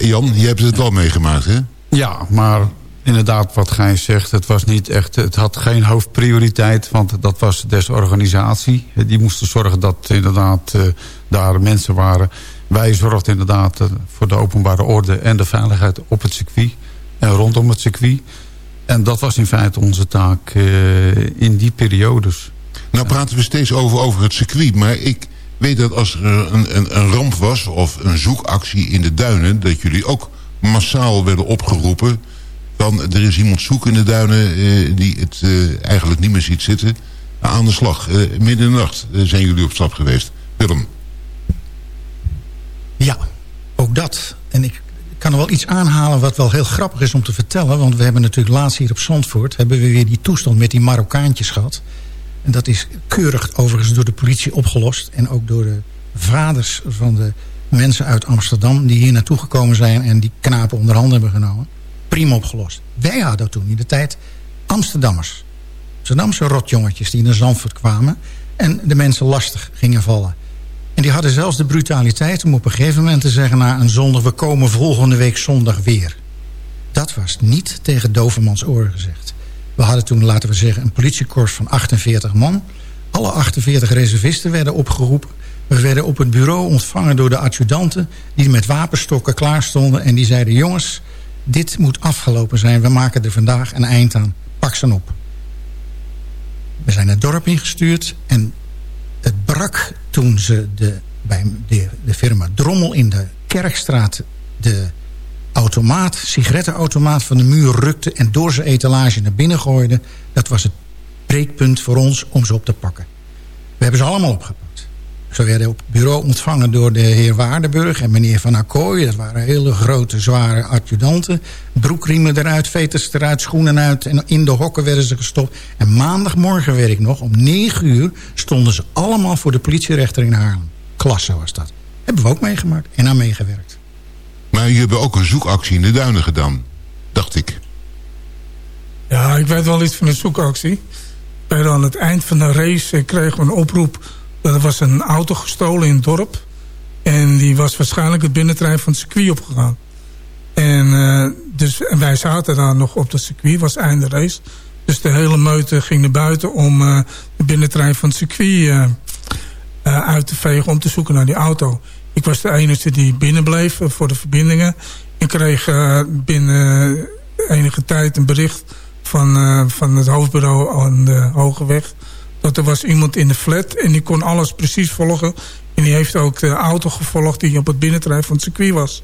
Jan, je hebt het wel meegemaakt, hè? Ja, maar inderdaad wat Gijs zegt, het was niet echt, het had geen hoofdprioriteit, want dat was desorganisatie. Die moesten zorgen dat inderdaad uh, daar mensen waren wij zorgden inderdaad eh, voor de openbare orde en de veiligheid op het circuit. En rondom het circuit. En dat was in feite onze taak uh, in die periodes. Nou praten we steeds over, over het circuit. Maar ik weet dat als er een, een, een ramp was of een zoekactie in de duinen... dat jullie ook massaal werden opgeroepen... van er is iemand zoek in de duinen uh, die het eigenlijk niet meer ziet zitten. Aan de slag. midden de nacht zijn jullie op stap geweest. Willem. Ja, ook dat. En ik kan er wel iets aanhalen wat wel heel grappig is om te vertellen. Want we hebben natuurlijk laatst hier op Zandvoort... hebben we weer die toestand met die Marokkaantjes gehad. En dat is keurig overigens door de politie opgelost. En ook door de vaders van de mensen uit Amsterdam... die hier naartoe gekomen zijn en die knapen onder handen hebben genomen. Prima opgelost. Wij hadden toen in de tijd Amsterdammers. Amsterdamse rotjongetjes die naar Zandvoort kwamen... en de mensen lastig gingen vallen. En die hadden zelfs de brutaliteit om op een gegeven moment te zeggen... na een zondag, we komen volgende week zondag weer. Dat was niet tegen Dovermans oren gezegd. We hadden toen, laten we zeggen, een politiekorps van 48 man. Alle 48 reservisten werden opgeroepen. We werden op het bureau ontvangen door de adjudanten... die met wapenstokken klaar stonden en die zeiden... jongens, dit moet afgelopen zijn. We maken er vandaag een eind aan. Pak ze op. We zijn het dorp ingestuurd en het brak toen ze de, bij de, de firma Drommel in de Kerkstraat... de automaat, sigarettenautomaat van de muur rukte... en door zijn etalage naar binnen gooide. Dat was het breekpunt voor ons om ze op te pakken. We hebben ze allemaal opgepakt. Ze werden op bureau ontvangen door de heer Waardenburg en meneer Van Akkooi. Dat waren hele grote, zware adjudanten. Broekriemen eruit, veters eruit, schoenen uit. En in de hokken werden ze gestopt. En maandagmorgen werd ik nog, om negen uur... stonden ze allemaal voor de politierechter in Haarlem. Klasse was dat. Hebben we ook meegemaakt en aan meegewerkt. Maar je hebt ook een zoekactie in de duinen gedaan, dacht ik. Ja, ik weet wel iets van een zoekactie. Bij aan het eind van de race kregen we een oproep er was een auto gestolen in het dorp. En die was waarschijnlijk het binnentrein van het circuit opgegaan. En, uh, dus, en wij zaten daar nog op het circuit, was einde race. Dus de hele meute ging naar buiten om uh, de binnentrein van het circuit uh, uit te vegen... om te zoeken naar die auto. Ik was de enige die binnen bleef voor de verbindingen. Ik kreeg binnen enige tijd een bericht van, van het hoofdbureau aan de Hoge Weg dat er was iemand in de flat en die kon alles precies volgen. En die heeft ook de auto gevolgd die op het binnenterrein van het circuit was.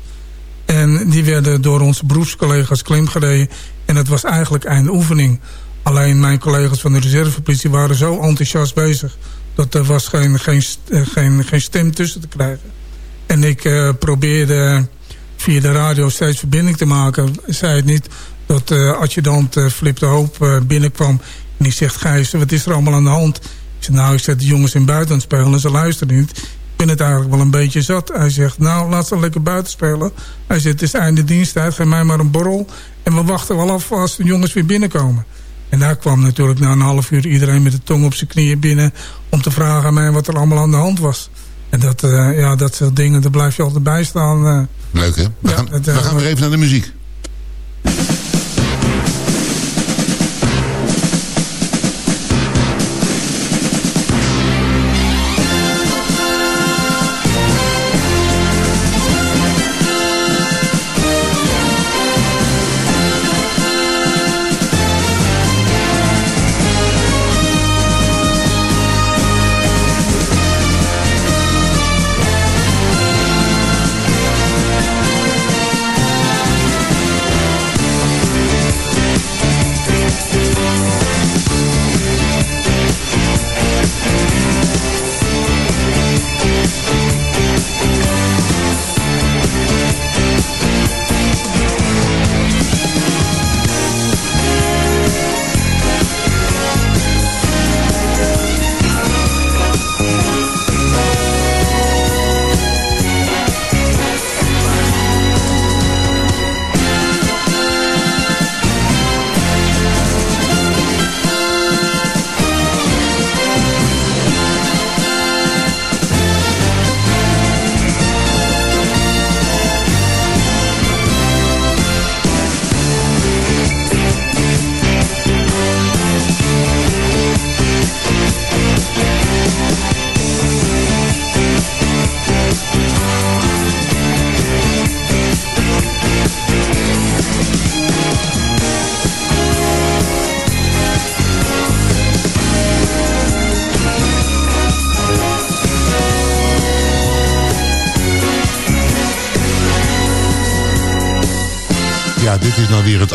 En die werden door onze beroepscollega's klimgereden. En het was eigenlijk eindoefening. Alleen mijn collega's van de reservepolitie waren zo enthousiast bezig... dat er was geen, geen, geen, geen stem tussen te krijgen. En ik uh, probeerde via de radio steeds verbinding te maken. Zei het niet dat uh, adjudant uh, Flip de Hoop binnenkwam... en die zegt, Gijs, wat is er allemaal aan de hand? Ik zeg, nou, ik zet de jongens in buiten aan het spelen en ze luisteren niet. Ik ben het eigenlijk wel een beetje zat. Hij zegt, nou, laat ze lekker buiten spelen. Hij zegt, het is einde diensttijd, geef mij maar een borrel... en we wachten wel af als de jongens weer binnenkomen. En daar kwam natuurlijk na een half uur iedereen met de tong op zijn knieën binnen... om te vragen aan mij wat er allemaal aan de hand was. En dat, uh, ja, dat soort dingen, daar blijf je altijd bij staan. Uh. Leuk, hè? We, Ja, gaan, het, we uh, gaan weer even naar de muziek.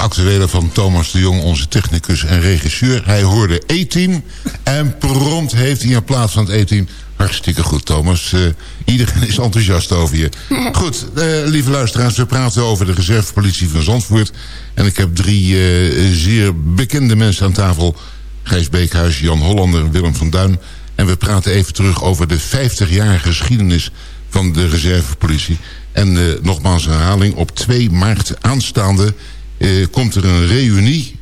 Actuele van Thomas de Jong, onze technicus en regisseur. Hij hoorde E-team en prompt heeft hij in plaats van het E-team... Hartstikke goed, Thomas. Uh, iedereen is enthousiast over je. Goed, uh, lieve luisteraars, we praten over de reservepolitie van Zandvoort. En ik heb drie uh, zeer bekende mensen aan tafel. Gijs Beekhuis, Jan Hollander en Willem van Duin. En we praten even terug over de 50-jarige geschiedenis van de reservepolitie. En nogmaals herhaling, op 2 maart aanstaande komt er een reunie...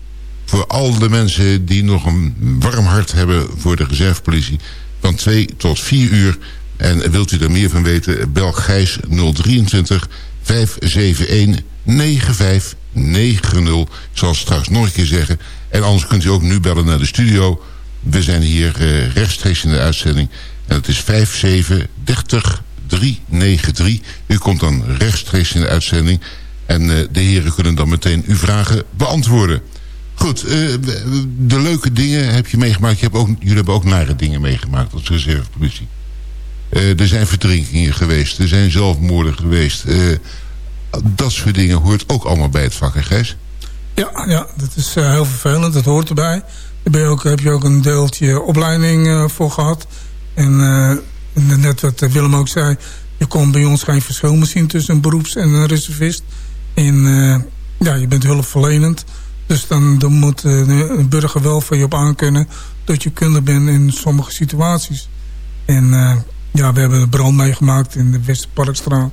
voor al de mensen die nog een warm hart hebben voor de reservepolitie... van 2 tot 4 uur. En wilt u er meer van weten, bel Gijs 023 571 9590. Ik zal het straks nog een keer zeggen. En anders kunt u ook nu bellen naar de studio. We zijn hier uh, rechtstreeks in de uitzending. En het is 5730 393. U komt dan rechtstreeks in de uitzending. En uh, de heren kunnen dan meteen uw vragen beantwoorden. Goed, uh, de leuke dingen heb je meegemaakt. Je hebt ook, jullie hebben ook nare dingen meegemaakt als reservepolitie. Uh, er zijn verdrinkingen geweest. Er zijn zelfmoorden geweest. dat soort dingen hoort ook allemaal bij het vak, Gijs? Ja, ja, dat is heel vervelend. Dat hoort erbij. Daar ben ook, heb je ook een deeltje opleiding voor gehad. En net wat Willem ook zei... je kon bij ons geen verschil zien tussen een beroeps- en een reservist. En uh, ja, je bent hulpverlenend. Dus dan, dan moet uh, een burger wel van je op aankunnen... dat je kundig bent in sommige situaties. En uh, ja, we hebben een brand meegemaakt in de Westerparkstraat.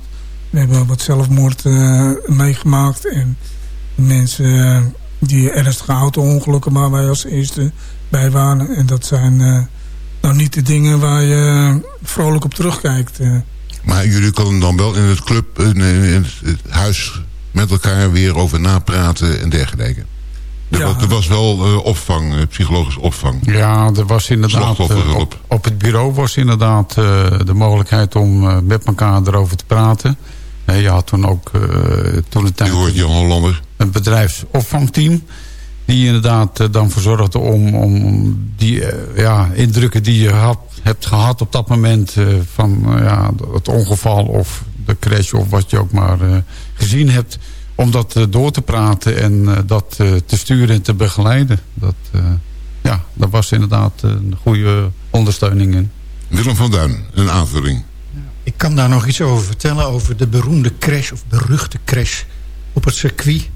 We hebben wat zelfmoord meegemaakt. En mensen die ernstige auto-ongelukken... waar wij als eerste bij waren. En dat zijn nou niet de dingen waar je vrolijk op terugkijkt. Maar jullie kunnen dan wel in het club, in het huis met elkaar weer over napraten en dergelijke. Er, ja. was, er was wel uh, opvang, uh, psychologische opvang. Ja, er was inderdaad uh, op, op het bureau was inderdaad de mogelijkheid om met elkaar erover te praten. je had toen ook toen het tijd. Je hoort Jan Hollander. Een bedrijfsopvangteam. Die inderdaad uh, dan verzorgde om, om die uh, ja, indrukken die je had, hebt gehad op dat moment... Uh, van ja, het ongeval of de crash of wat je ook maar gezien hebt... om dat door te praten en dat te sturen en te begeleiden. Dat, ja, dat was inderdaad een goede ondersteuning in. Willem van Duin, een aanvulling. Ik kan daar nog iets over vertellen, over de beroemde crash of beruchte crash op het circuit.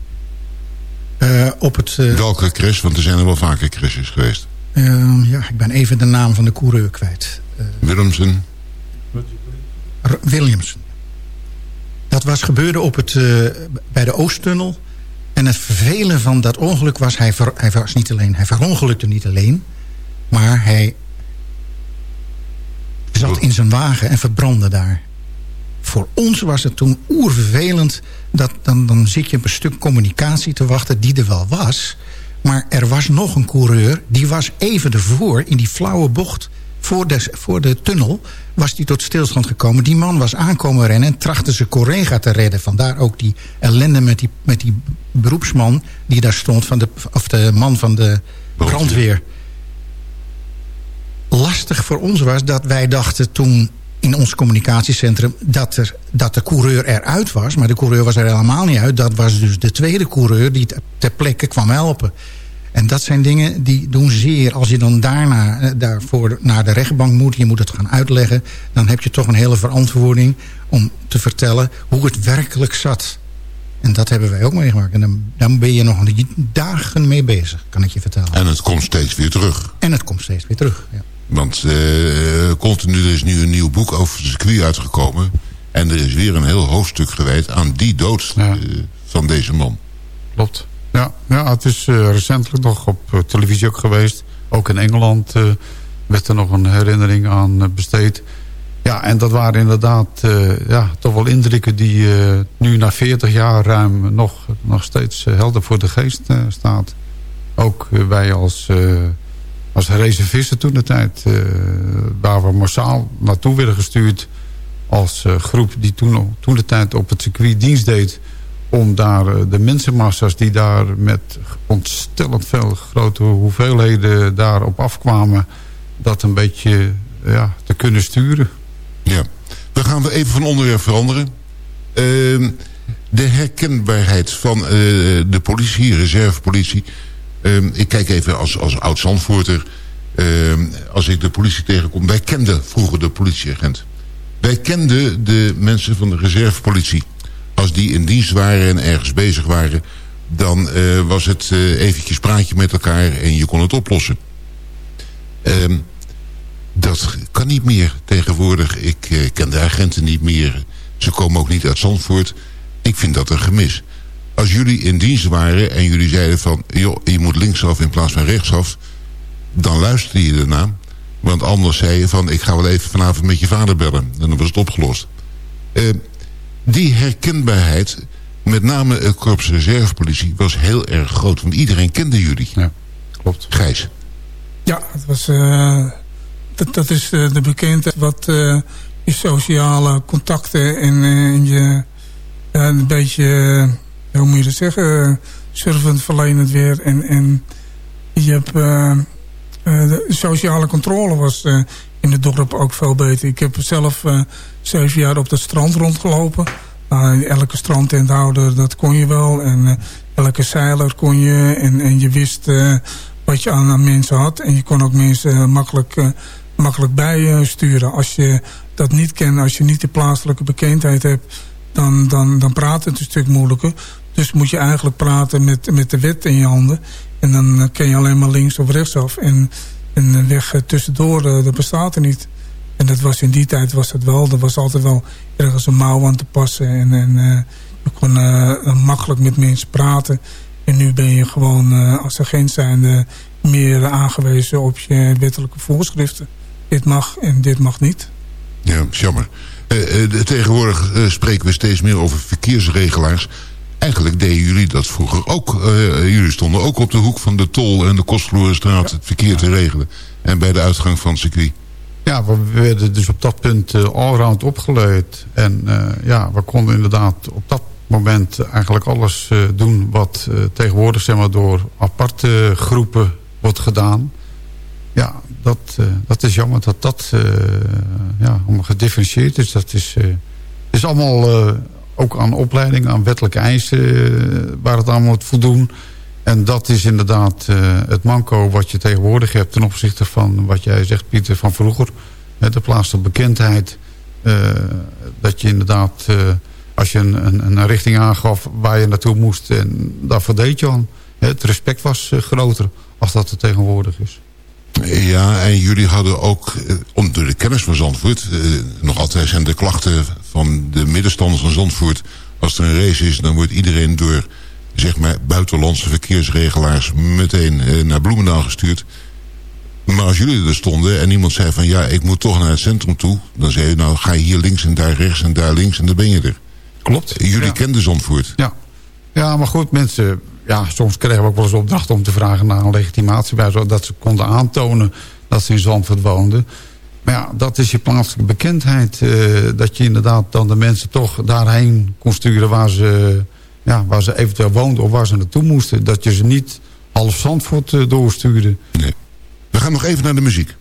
Uh, op het, uh, Welke crash? Want er zijn er wel vaker crashes geweest. Uh, ja, ik ben even de naam van de coureur kwijt. Willemsen? Williamson. Dat was gebeurde op het, bij de Oosttunnel. En het vervelen van dat ongeluk was... Hij, hij was niet alleen, hij verongelukte niet alleen... maar hij zat in zijn wagen en verbrandde daar. Voor ons was het toen oervervelend. Dat, dan, dan zit je op een stuk communicatie te wachten die er wel was. Maar er was nog een coureur. Die was even ervoor in die flauwe bocht voor de, voor de tunnel was die tot stilstand gekomen. Die man was aankomen rennen en trachtte zijn collega te redden. Vandaar ook die ellende met die, met die beroepsman die daar stond... Van de, of de man van de brandweer lastig voor ons was dat wij dachten toen in ons communicatiecentrum dat, er, dat de coureur eruit was. Maar de coureur was er helemaal niet uit. Dat was dus de tweede coureur die ter plekke kwam helpen. En dat zijn dingen die doen zeer. Als je dan daarna eh, daarvoor naar de rechtbank moet... je moet het gaan uitleggen... dan heb je toch een hele verantwoording om te vertellen hoe het werkelijk zat. En dat hebben wij ook meegemaakt. En dan, dan ben je nog dagen mee bezig, kan ik je vertellen. En het komt steeds weer terug. En het komt steeds weer terug, ja. Want uh, continu er is nu een nieuw boek over het circuit uitgekomen. En er is weer een heel hoofdstuk gewijd aan die dood ja. uh, van deze man. Klopt. Ja, ja het is uh, recentelijk nog op televisie ook geweest. Ook in Engeland werd er nog een herinnering aan besteed. Ja, en dat waren inderdaad ja, toch wel indrukken die nu na 40 jaar ruim nog, nog steeds helder voor de geest staat. Ook wij als als reservisten toen de tijd. Uh, waar we massaal naartoe werden gestuurd als uh, groep die toen, toen de tijd op het circuit dienst deed. Om daar uh, de mensenmassa's die daar met ontstellend veel grote hoeveelheden daarop afkwamen. Dat een beetje ja, te kunnen sturen. Ja, we gaan we even van onderwerp veranderen. Ehm, de herkenbaarheid van de politie, reservepolitie Um, ik kijk even als, als oud-Zandvoorter. Um, als ik de politie tegenkom. Wij kenden vroeger de politieagent. Wij kenden de mensen van de reservepolitie. Als die in dienst waren en ergens bezig waren... dan uh, was het uh, eventjes praatje met elkaar en je kon het oplossen. Um, dat kan niet meer tegenwoordig. Ik uh, ken de agenten niet meer. Ze komen ook niet uit Zandvoort. Ik vind dat een gemis als jullie in dienst waren en jullie zeiden van... joh, je moet linksaf in plaats van rechtsaf... dan luisterde je ernaar. Want anders zei je van... ik ga wel even vanavond met je vader bellen. En dan was het opgelost. Die herkenbaarheid... met name het korps reservepolitie... was heel erg groot. Want iedereen kende jullie. Ja, klopt. Gijs. Ja, het was, uh, dat, dat is uh, de bekendheid. Wat je sociale contacten en je... een beetje hoe moet je dat zeggen, servant verlenend weer. En, en je hebt, uh, de sociale controle was in het dorp ook veel beter. Ik heb zelf uh, zeven jaar op het strand rondgelopen. Nou, elke strandtenthouder, dat kon je wel. En elke zeiler kon je. En, en je wist wat je aan, mensen had. En je kon ook mensen makkelijk, makkelijk bijsturen. Als je dat niet kent, als je niet de plaatselijke bekendheid hebt... Dan, dan, dan praat het een stuk moeilijker. Dus moet je eigenlijk praten met, met de wet in je handen. En dan eh, ken je alleen maar links of rechtsaf. En een weg eh, tussendoor, eh, dat bestaat er niet. En dat was in die tijd was dat wel. Er was altijd wel ergens een mouw aan te passen. En, en je kon makkelijk met mensen praten. En nu ben je gewoon als agent zijnde meer aangewezen op je wettelijke voorschriften. Dit mag en dit mag niet. Ja, jammer. Uh, tegenwoordig spreken we steeds meer over verkeersregelaars. Eigenlijk deden jullie dat vroeger ook. Uh, jullie stonden ook op de hoek van de Tol en de Kostverlorenstraat het verkeer te regelen. En bij de uitgang van het circuit. Ja, we werden dus op dat punt uh, allround opgeleid. En uh, ja, we konden inderdaad op dat moment eigenlijk alles eh, doen wat eh, tegenwoordig zeg maar, door aparte groepen wordt gedaan. Ja, dat, eh, dat is jammer dat dat eh, ja, gedifferentieerd is. Dat is, eh, is allemaal eh, ook aan opleiding, aan wettelijke eisen eh, waar het aan moet voldoen. En dat is inderdaad eh, het manco wat je tegenwoordig hebt ten opzichte van wat jij zegt Pieter van vroeger. De plaatselijke bekendheid. eh, dat je inderdaad, als je een, een, een richting aangaf waar je naartoe moest, en daar voldeed je aan. Het respect was groter als dat er tegenwoordig is. Ja, en jullie hadden ook, eh, onder de kennis van Zandvoort... eh, nog altijd zijn de klachten van de middenstanders van Zandvoort... als er een race is, dan wordt iedereen door zeg maar, buitenlandse verkeersregelaars... meteen eh, naar Bloemendaal gestuurd. Maar als jullie er stonden en iemand zei van... ja, ik moet toch naar het centrum toe... dan zei je, nou, ga je hier links en daar rechts en daar links... en dan ben je er. Klopt. Jullie Ja. kenden Zandvoort. Ja. ja, maar goed, mensen... Ja, soms kregen we ook wel eens opdracht om te vragen naar een legitimatie bij, zodat ze konden aantonen dat ze in Zandvoort woonden. Maar ja, dat is je plaatselijke bekendheid. eh, dat je inderdaad dan de mensen toch daarheen kon sturen waar ze, ja, waar ze eventueel woonden of waar ze naartoe moesten. Dat je ze niet half Zandvoort eh, doorstuurde. Nee. We gaan nog even naar de muziek.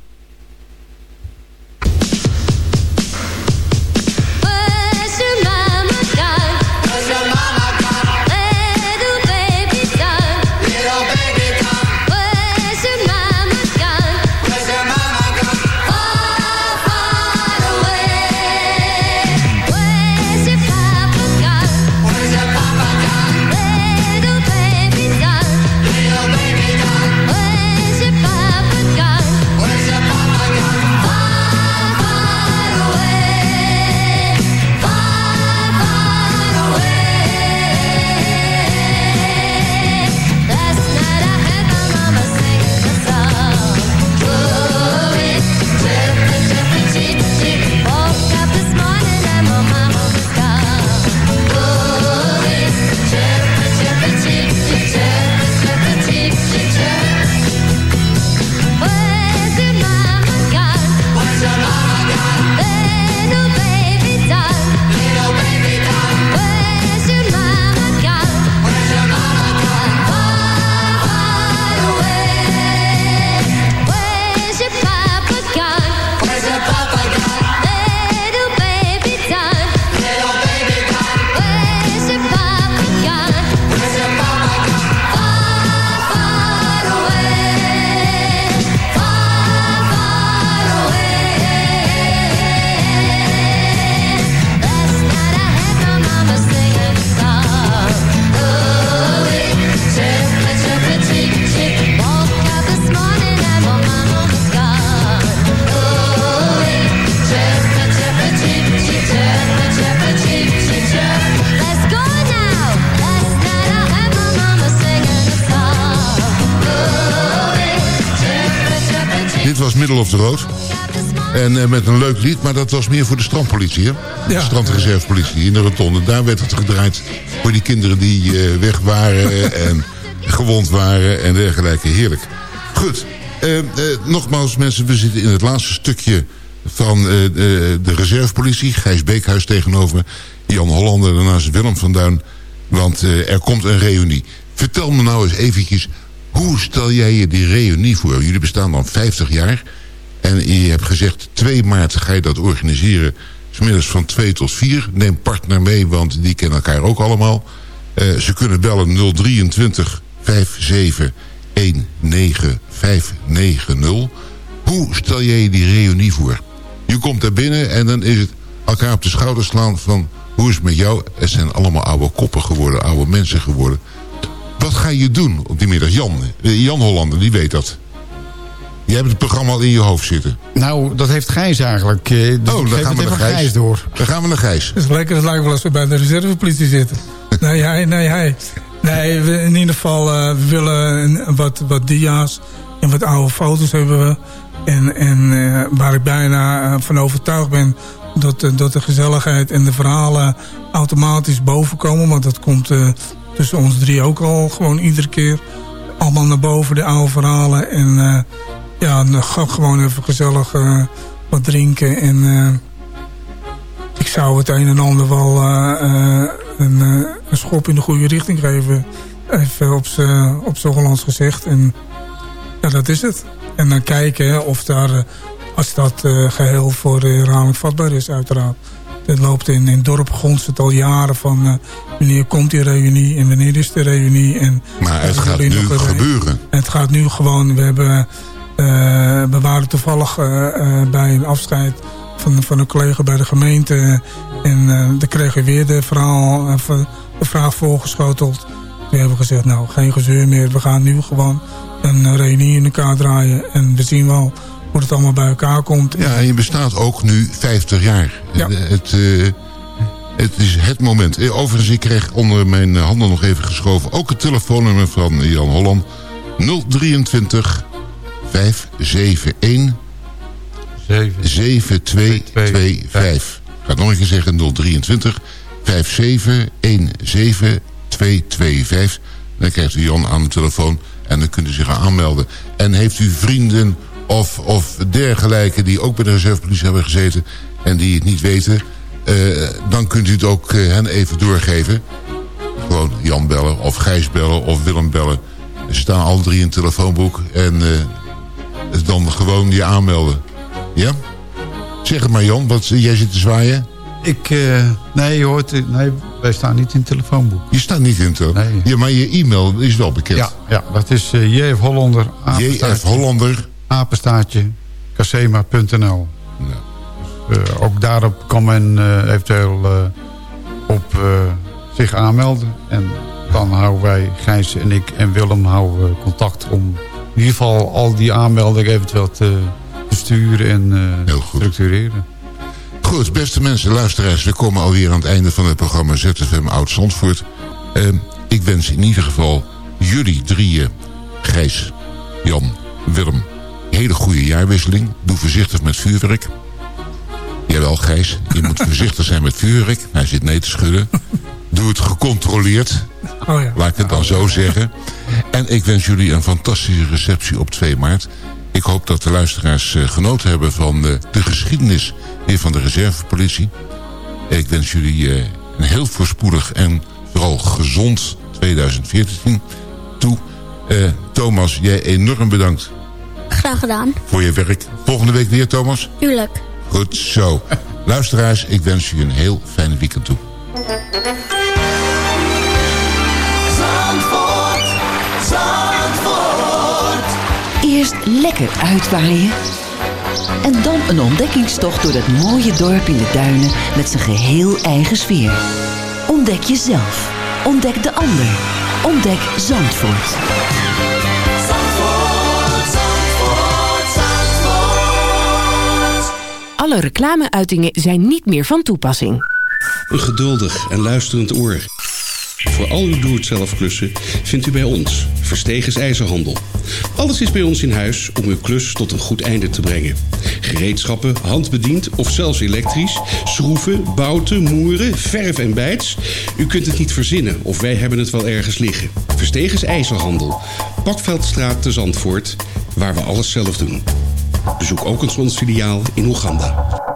En eh, met een leuk lied, maar dat was meer voor de strandpolitie, hè? De strandreservepolitie in de rotonde. Daar werd het gedraaid voor die kinderen die eh, weg waren en gewond waren en dergelijke. Heerlijk. Goed. Eh, nogmaals mensen, we zitten in het laatste stukje van de, de reservepolitie. Gijs Beekhuis tegenover Jan Hollander, daarnaast Willem van Duin. Want er komt een reunie. Vertel me nou eens eventjes, hoe stel jij je die reunie voor? Jullie bestaan dan 50 jaar. En je hebt gezegd, 2 maart ga je dat organiseren. Smiddags van 2 tot 4. Neem partner mee, want die kennen elkaar ook allemaal. Eh, ze kunnen bellen 023 57 19590. Hoe stel jij die reunie voor? Je komt daar binnen en dan is het elkaar op de schouder slaan van... hoe is het met jou? Het zijn allemaal oude koppen geworden, oude mensen geworden. Wat ga je doen op die middag? Jan, eh, Jan Hollander, die weet dat. Jij hebt het programma al in je hoofd zitten. Nou, dat heeft Gijs eigenlijk. eh, dus Oh, dan geef gaan we naar Gijs. door. Dan gaan we naar Gijs. Het is lekker, het lijkt wel als we bij de reservepolitie zitten. nee, hij, nee, hij. Nee, we, in ieder geval, eh, we willen wat, wat dia's en wat oude foto's hebben we. En, en eh, waar ik bijna van overtuigd ben dat, dat de gezelligheid en de verhalen automatisch bovenkomen. Want dat komt eh, tussen ons drie ook al gewoon iedere keer allemaal naar boven, de oude verhalen. En eh, ja, dan ga gewoon even gezellig eh, wat drinken en... eh, ik zou het een en ander wel eh, een, eh, schop in de goede richting geven. Even op z'n Hollands gezegd. En ja, dat is het. En dan kijken of daar, als dat eh, geheel voor de herhaling vatbaar is uiteraard. Het loopt in, in het dorp gonst het al jaren van... wanneer komt die reunie en wanneer is de reunie. En, Maar het gaat nu een gebeuren. En het gaat nu gewoon... We, hebben, we waren toevallig eh, eh, bij een afscheid van, van een collega bij de gemeente. En eh daar kregen we weer de, verhaal, eh, de vraag voorgeschoteld. We hebben gezegd, nou, geen gezeur meer. We gaan nu gewoon een reunie in elkaar draaien. En we zien wel hoe het allemaal bij elkaar komt. Ja, en je bestaat ook nu 50 jaar. Ja. Eh, Het, eh, het is het moment. Eh, Overigens, ik kreeg onder mijn handen nog even geschoven... ook het telefoonnummer van Jan Holland. 023 571 7225. Ik ga het nog een keer zeggen. 023 57 225. Dan krijgt u Jan aan de telefoon en dan kunt u zich aanmelden. En heeft u vrienden of, of dergelijke die ook bij de reservepolitie hebben gezeten... en die het niet weten, eh, dan kunt u het ook eh, hen even doorgeven. Gewoon Jan bellen of Gijs bellen of Willem bellen. Er staan alle drie in het telefoonboek en eh, dan gewoon je aanmelden. Ja? Zeg het maar Jan, wat, jij zit te zwaaien. Ik, eh, nee, je hoort, eh, nee, wij staan niet in het telefoonboek. Je staat niet in het Nee. Ja, maar je e-mail is wel bekend. Ja, ja dat is eh, JF Hollander, JF Hollander. apenstaartje, casema.nl. Dus, eh, ook daarop kan men eh, eventueel eh, op eh, zich aanmelden. En dan houden wij, Gijs en ik en Willem, houden contact om in ieder geval al die aanmeldingen eventueel te besturen en Heel goed. structureren. Goed, beste mensen, luisteraars. We komen alweer aan het einde van het programma ZFM Oud-Zandvoort. Eh, ik wens in ieder geval jullie drieën, Gijs, Jan, Willem... een hele goede jaarwisseling. Doe voorzichtig met vuurwerk. Jawel, Gijs, je moet voorzichtig zijn met vuurwerk. Hij zit nee te schudden. Doe het gecontroleerd. Oh ja. Laat ik het dan zo zeggen. En ik wens jullie een fantastische receptie op 2 maart. Ik hoop dat de luisteraars eh, genoten hebben van eh, de geschiedenis weer van de reservepolitie. Ik wens jullie eh, een heel voorspoedig en vooral gezond 2014 toe. Eh, Thomas, jij enorm bedankt Graag gedaan. voor je werk. Volgende week weer, Thomas? Tuurlijk. Goed zo. Luisteraars, ik wens jullie een heel fijn weekend toe. Eerst lekker uitwaaien. En dan een ontdekkingstocht door dat mooie dorp in de duinen met zijn geheel eigen sfeer. Ontdek jezelf. Ontdek de ander. Ontdek Zandvoort. Zandvoort, Zandvoort, Zandvoort. Alle reclameuitingen zijn niet meer van toepassing. Een geduldig en luisterend oor. Voor al uw doe-het-zelf klussen vindt u bij ons Verstegens IJzerhandel. Alles is bij ons in huis om uw klus tot een goed einde te brengen. Gereedschappen, handbediend of zelfs elektrisch, schroeven, bouten, moeren, verf en bijts. U kunt het niet verzinnen of wij hebben het wel ergens liggen. Verstegens IJzerhandel. Pakveldstraat te Zandvoort, waar we alles zelf doen. Bezoek ook eens ons filiaal in Oeganda.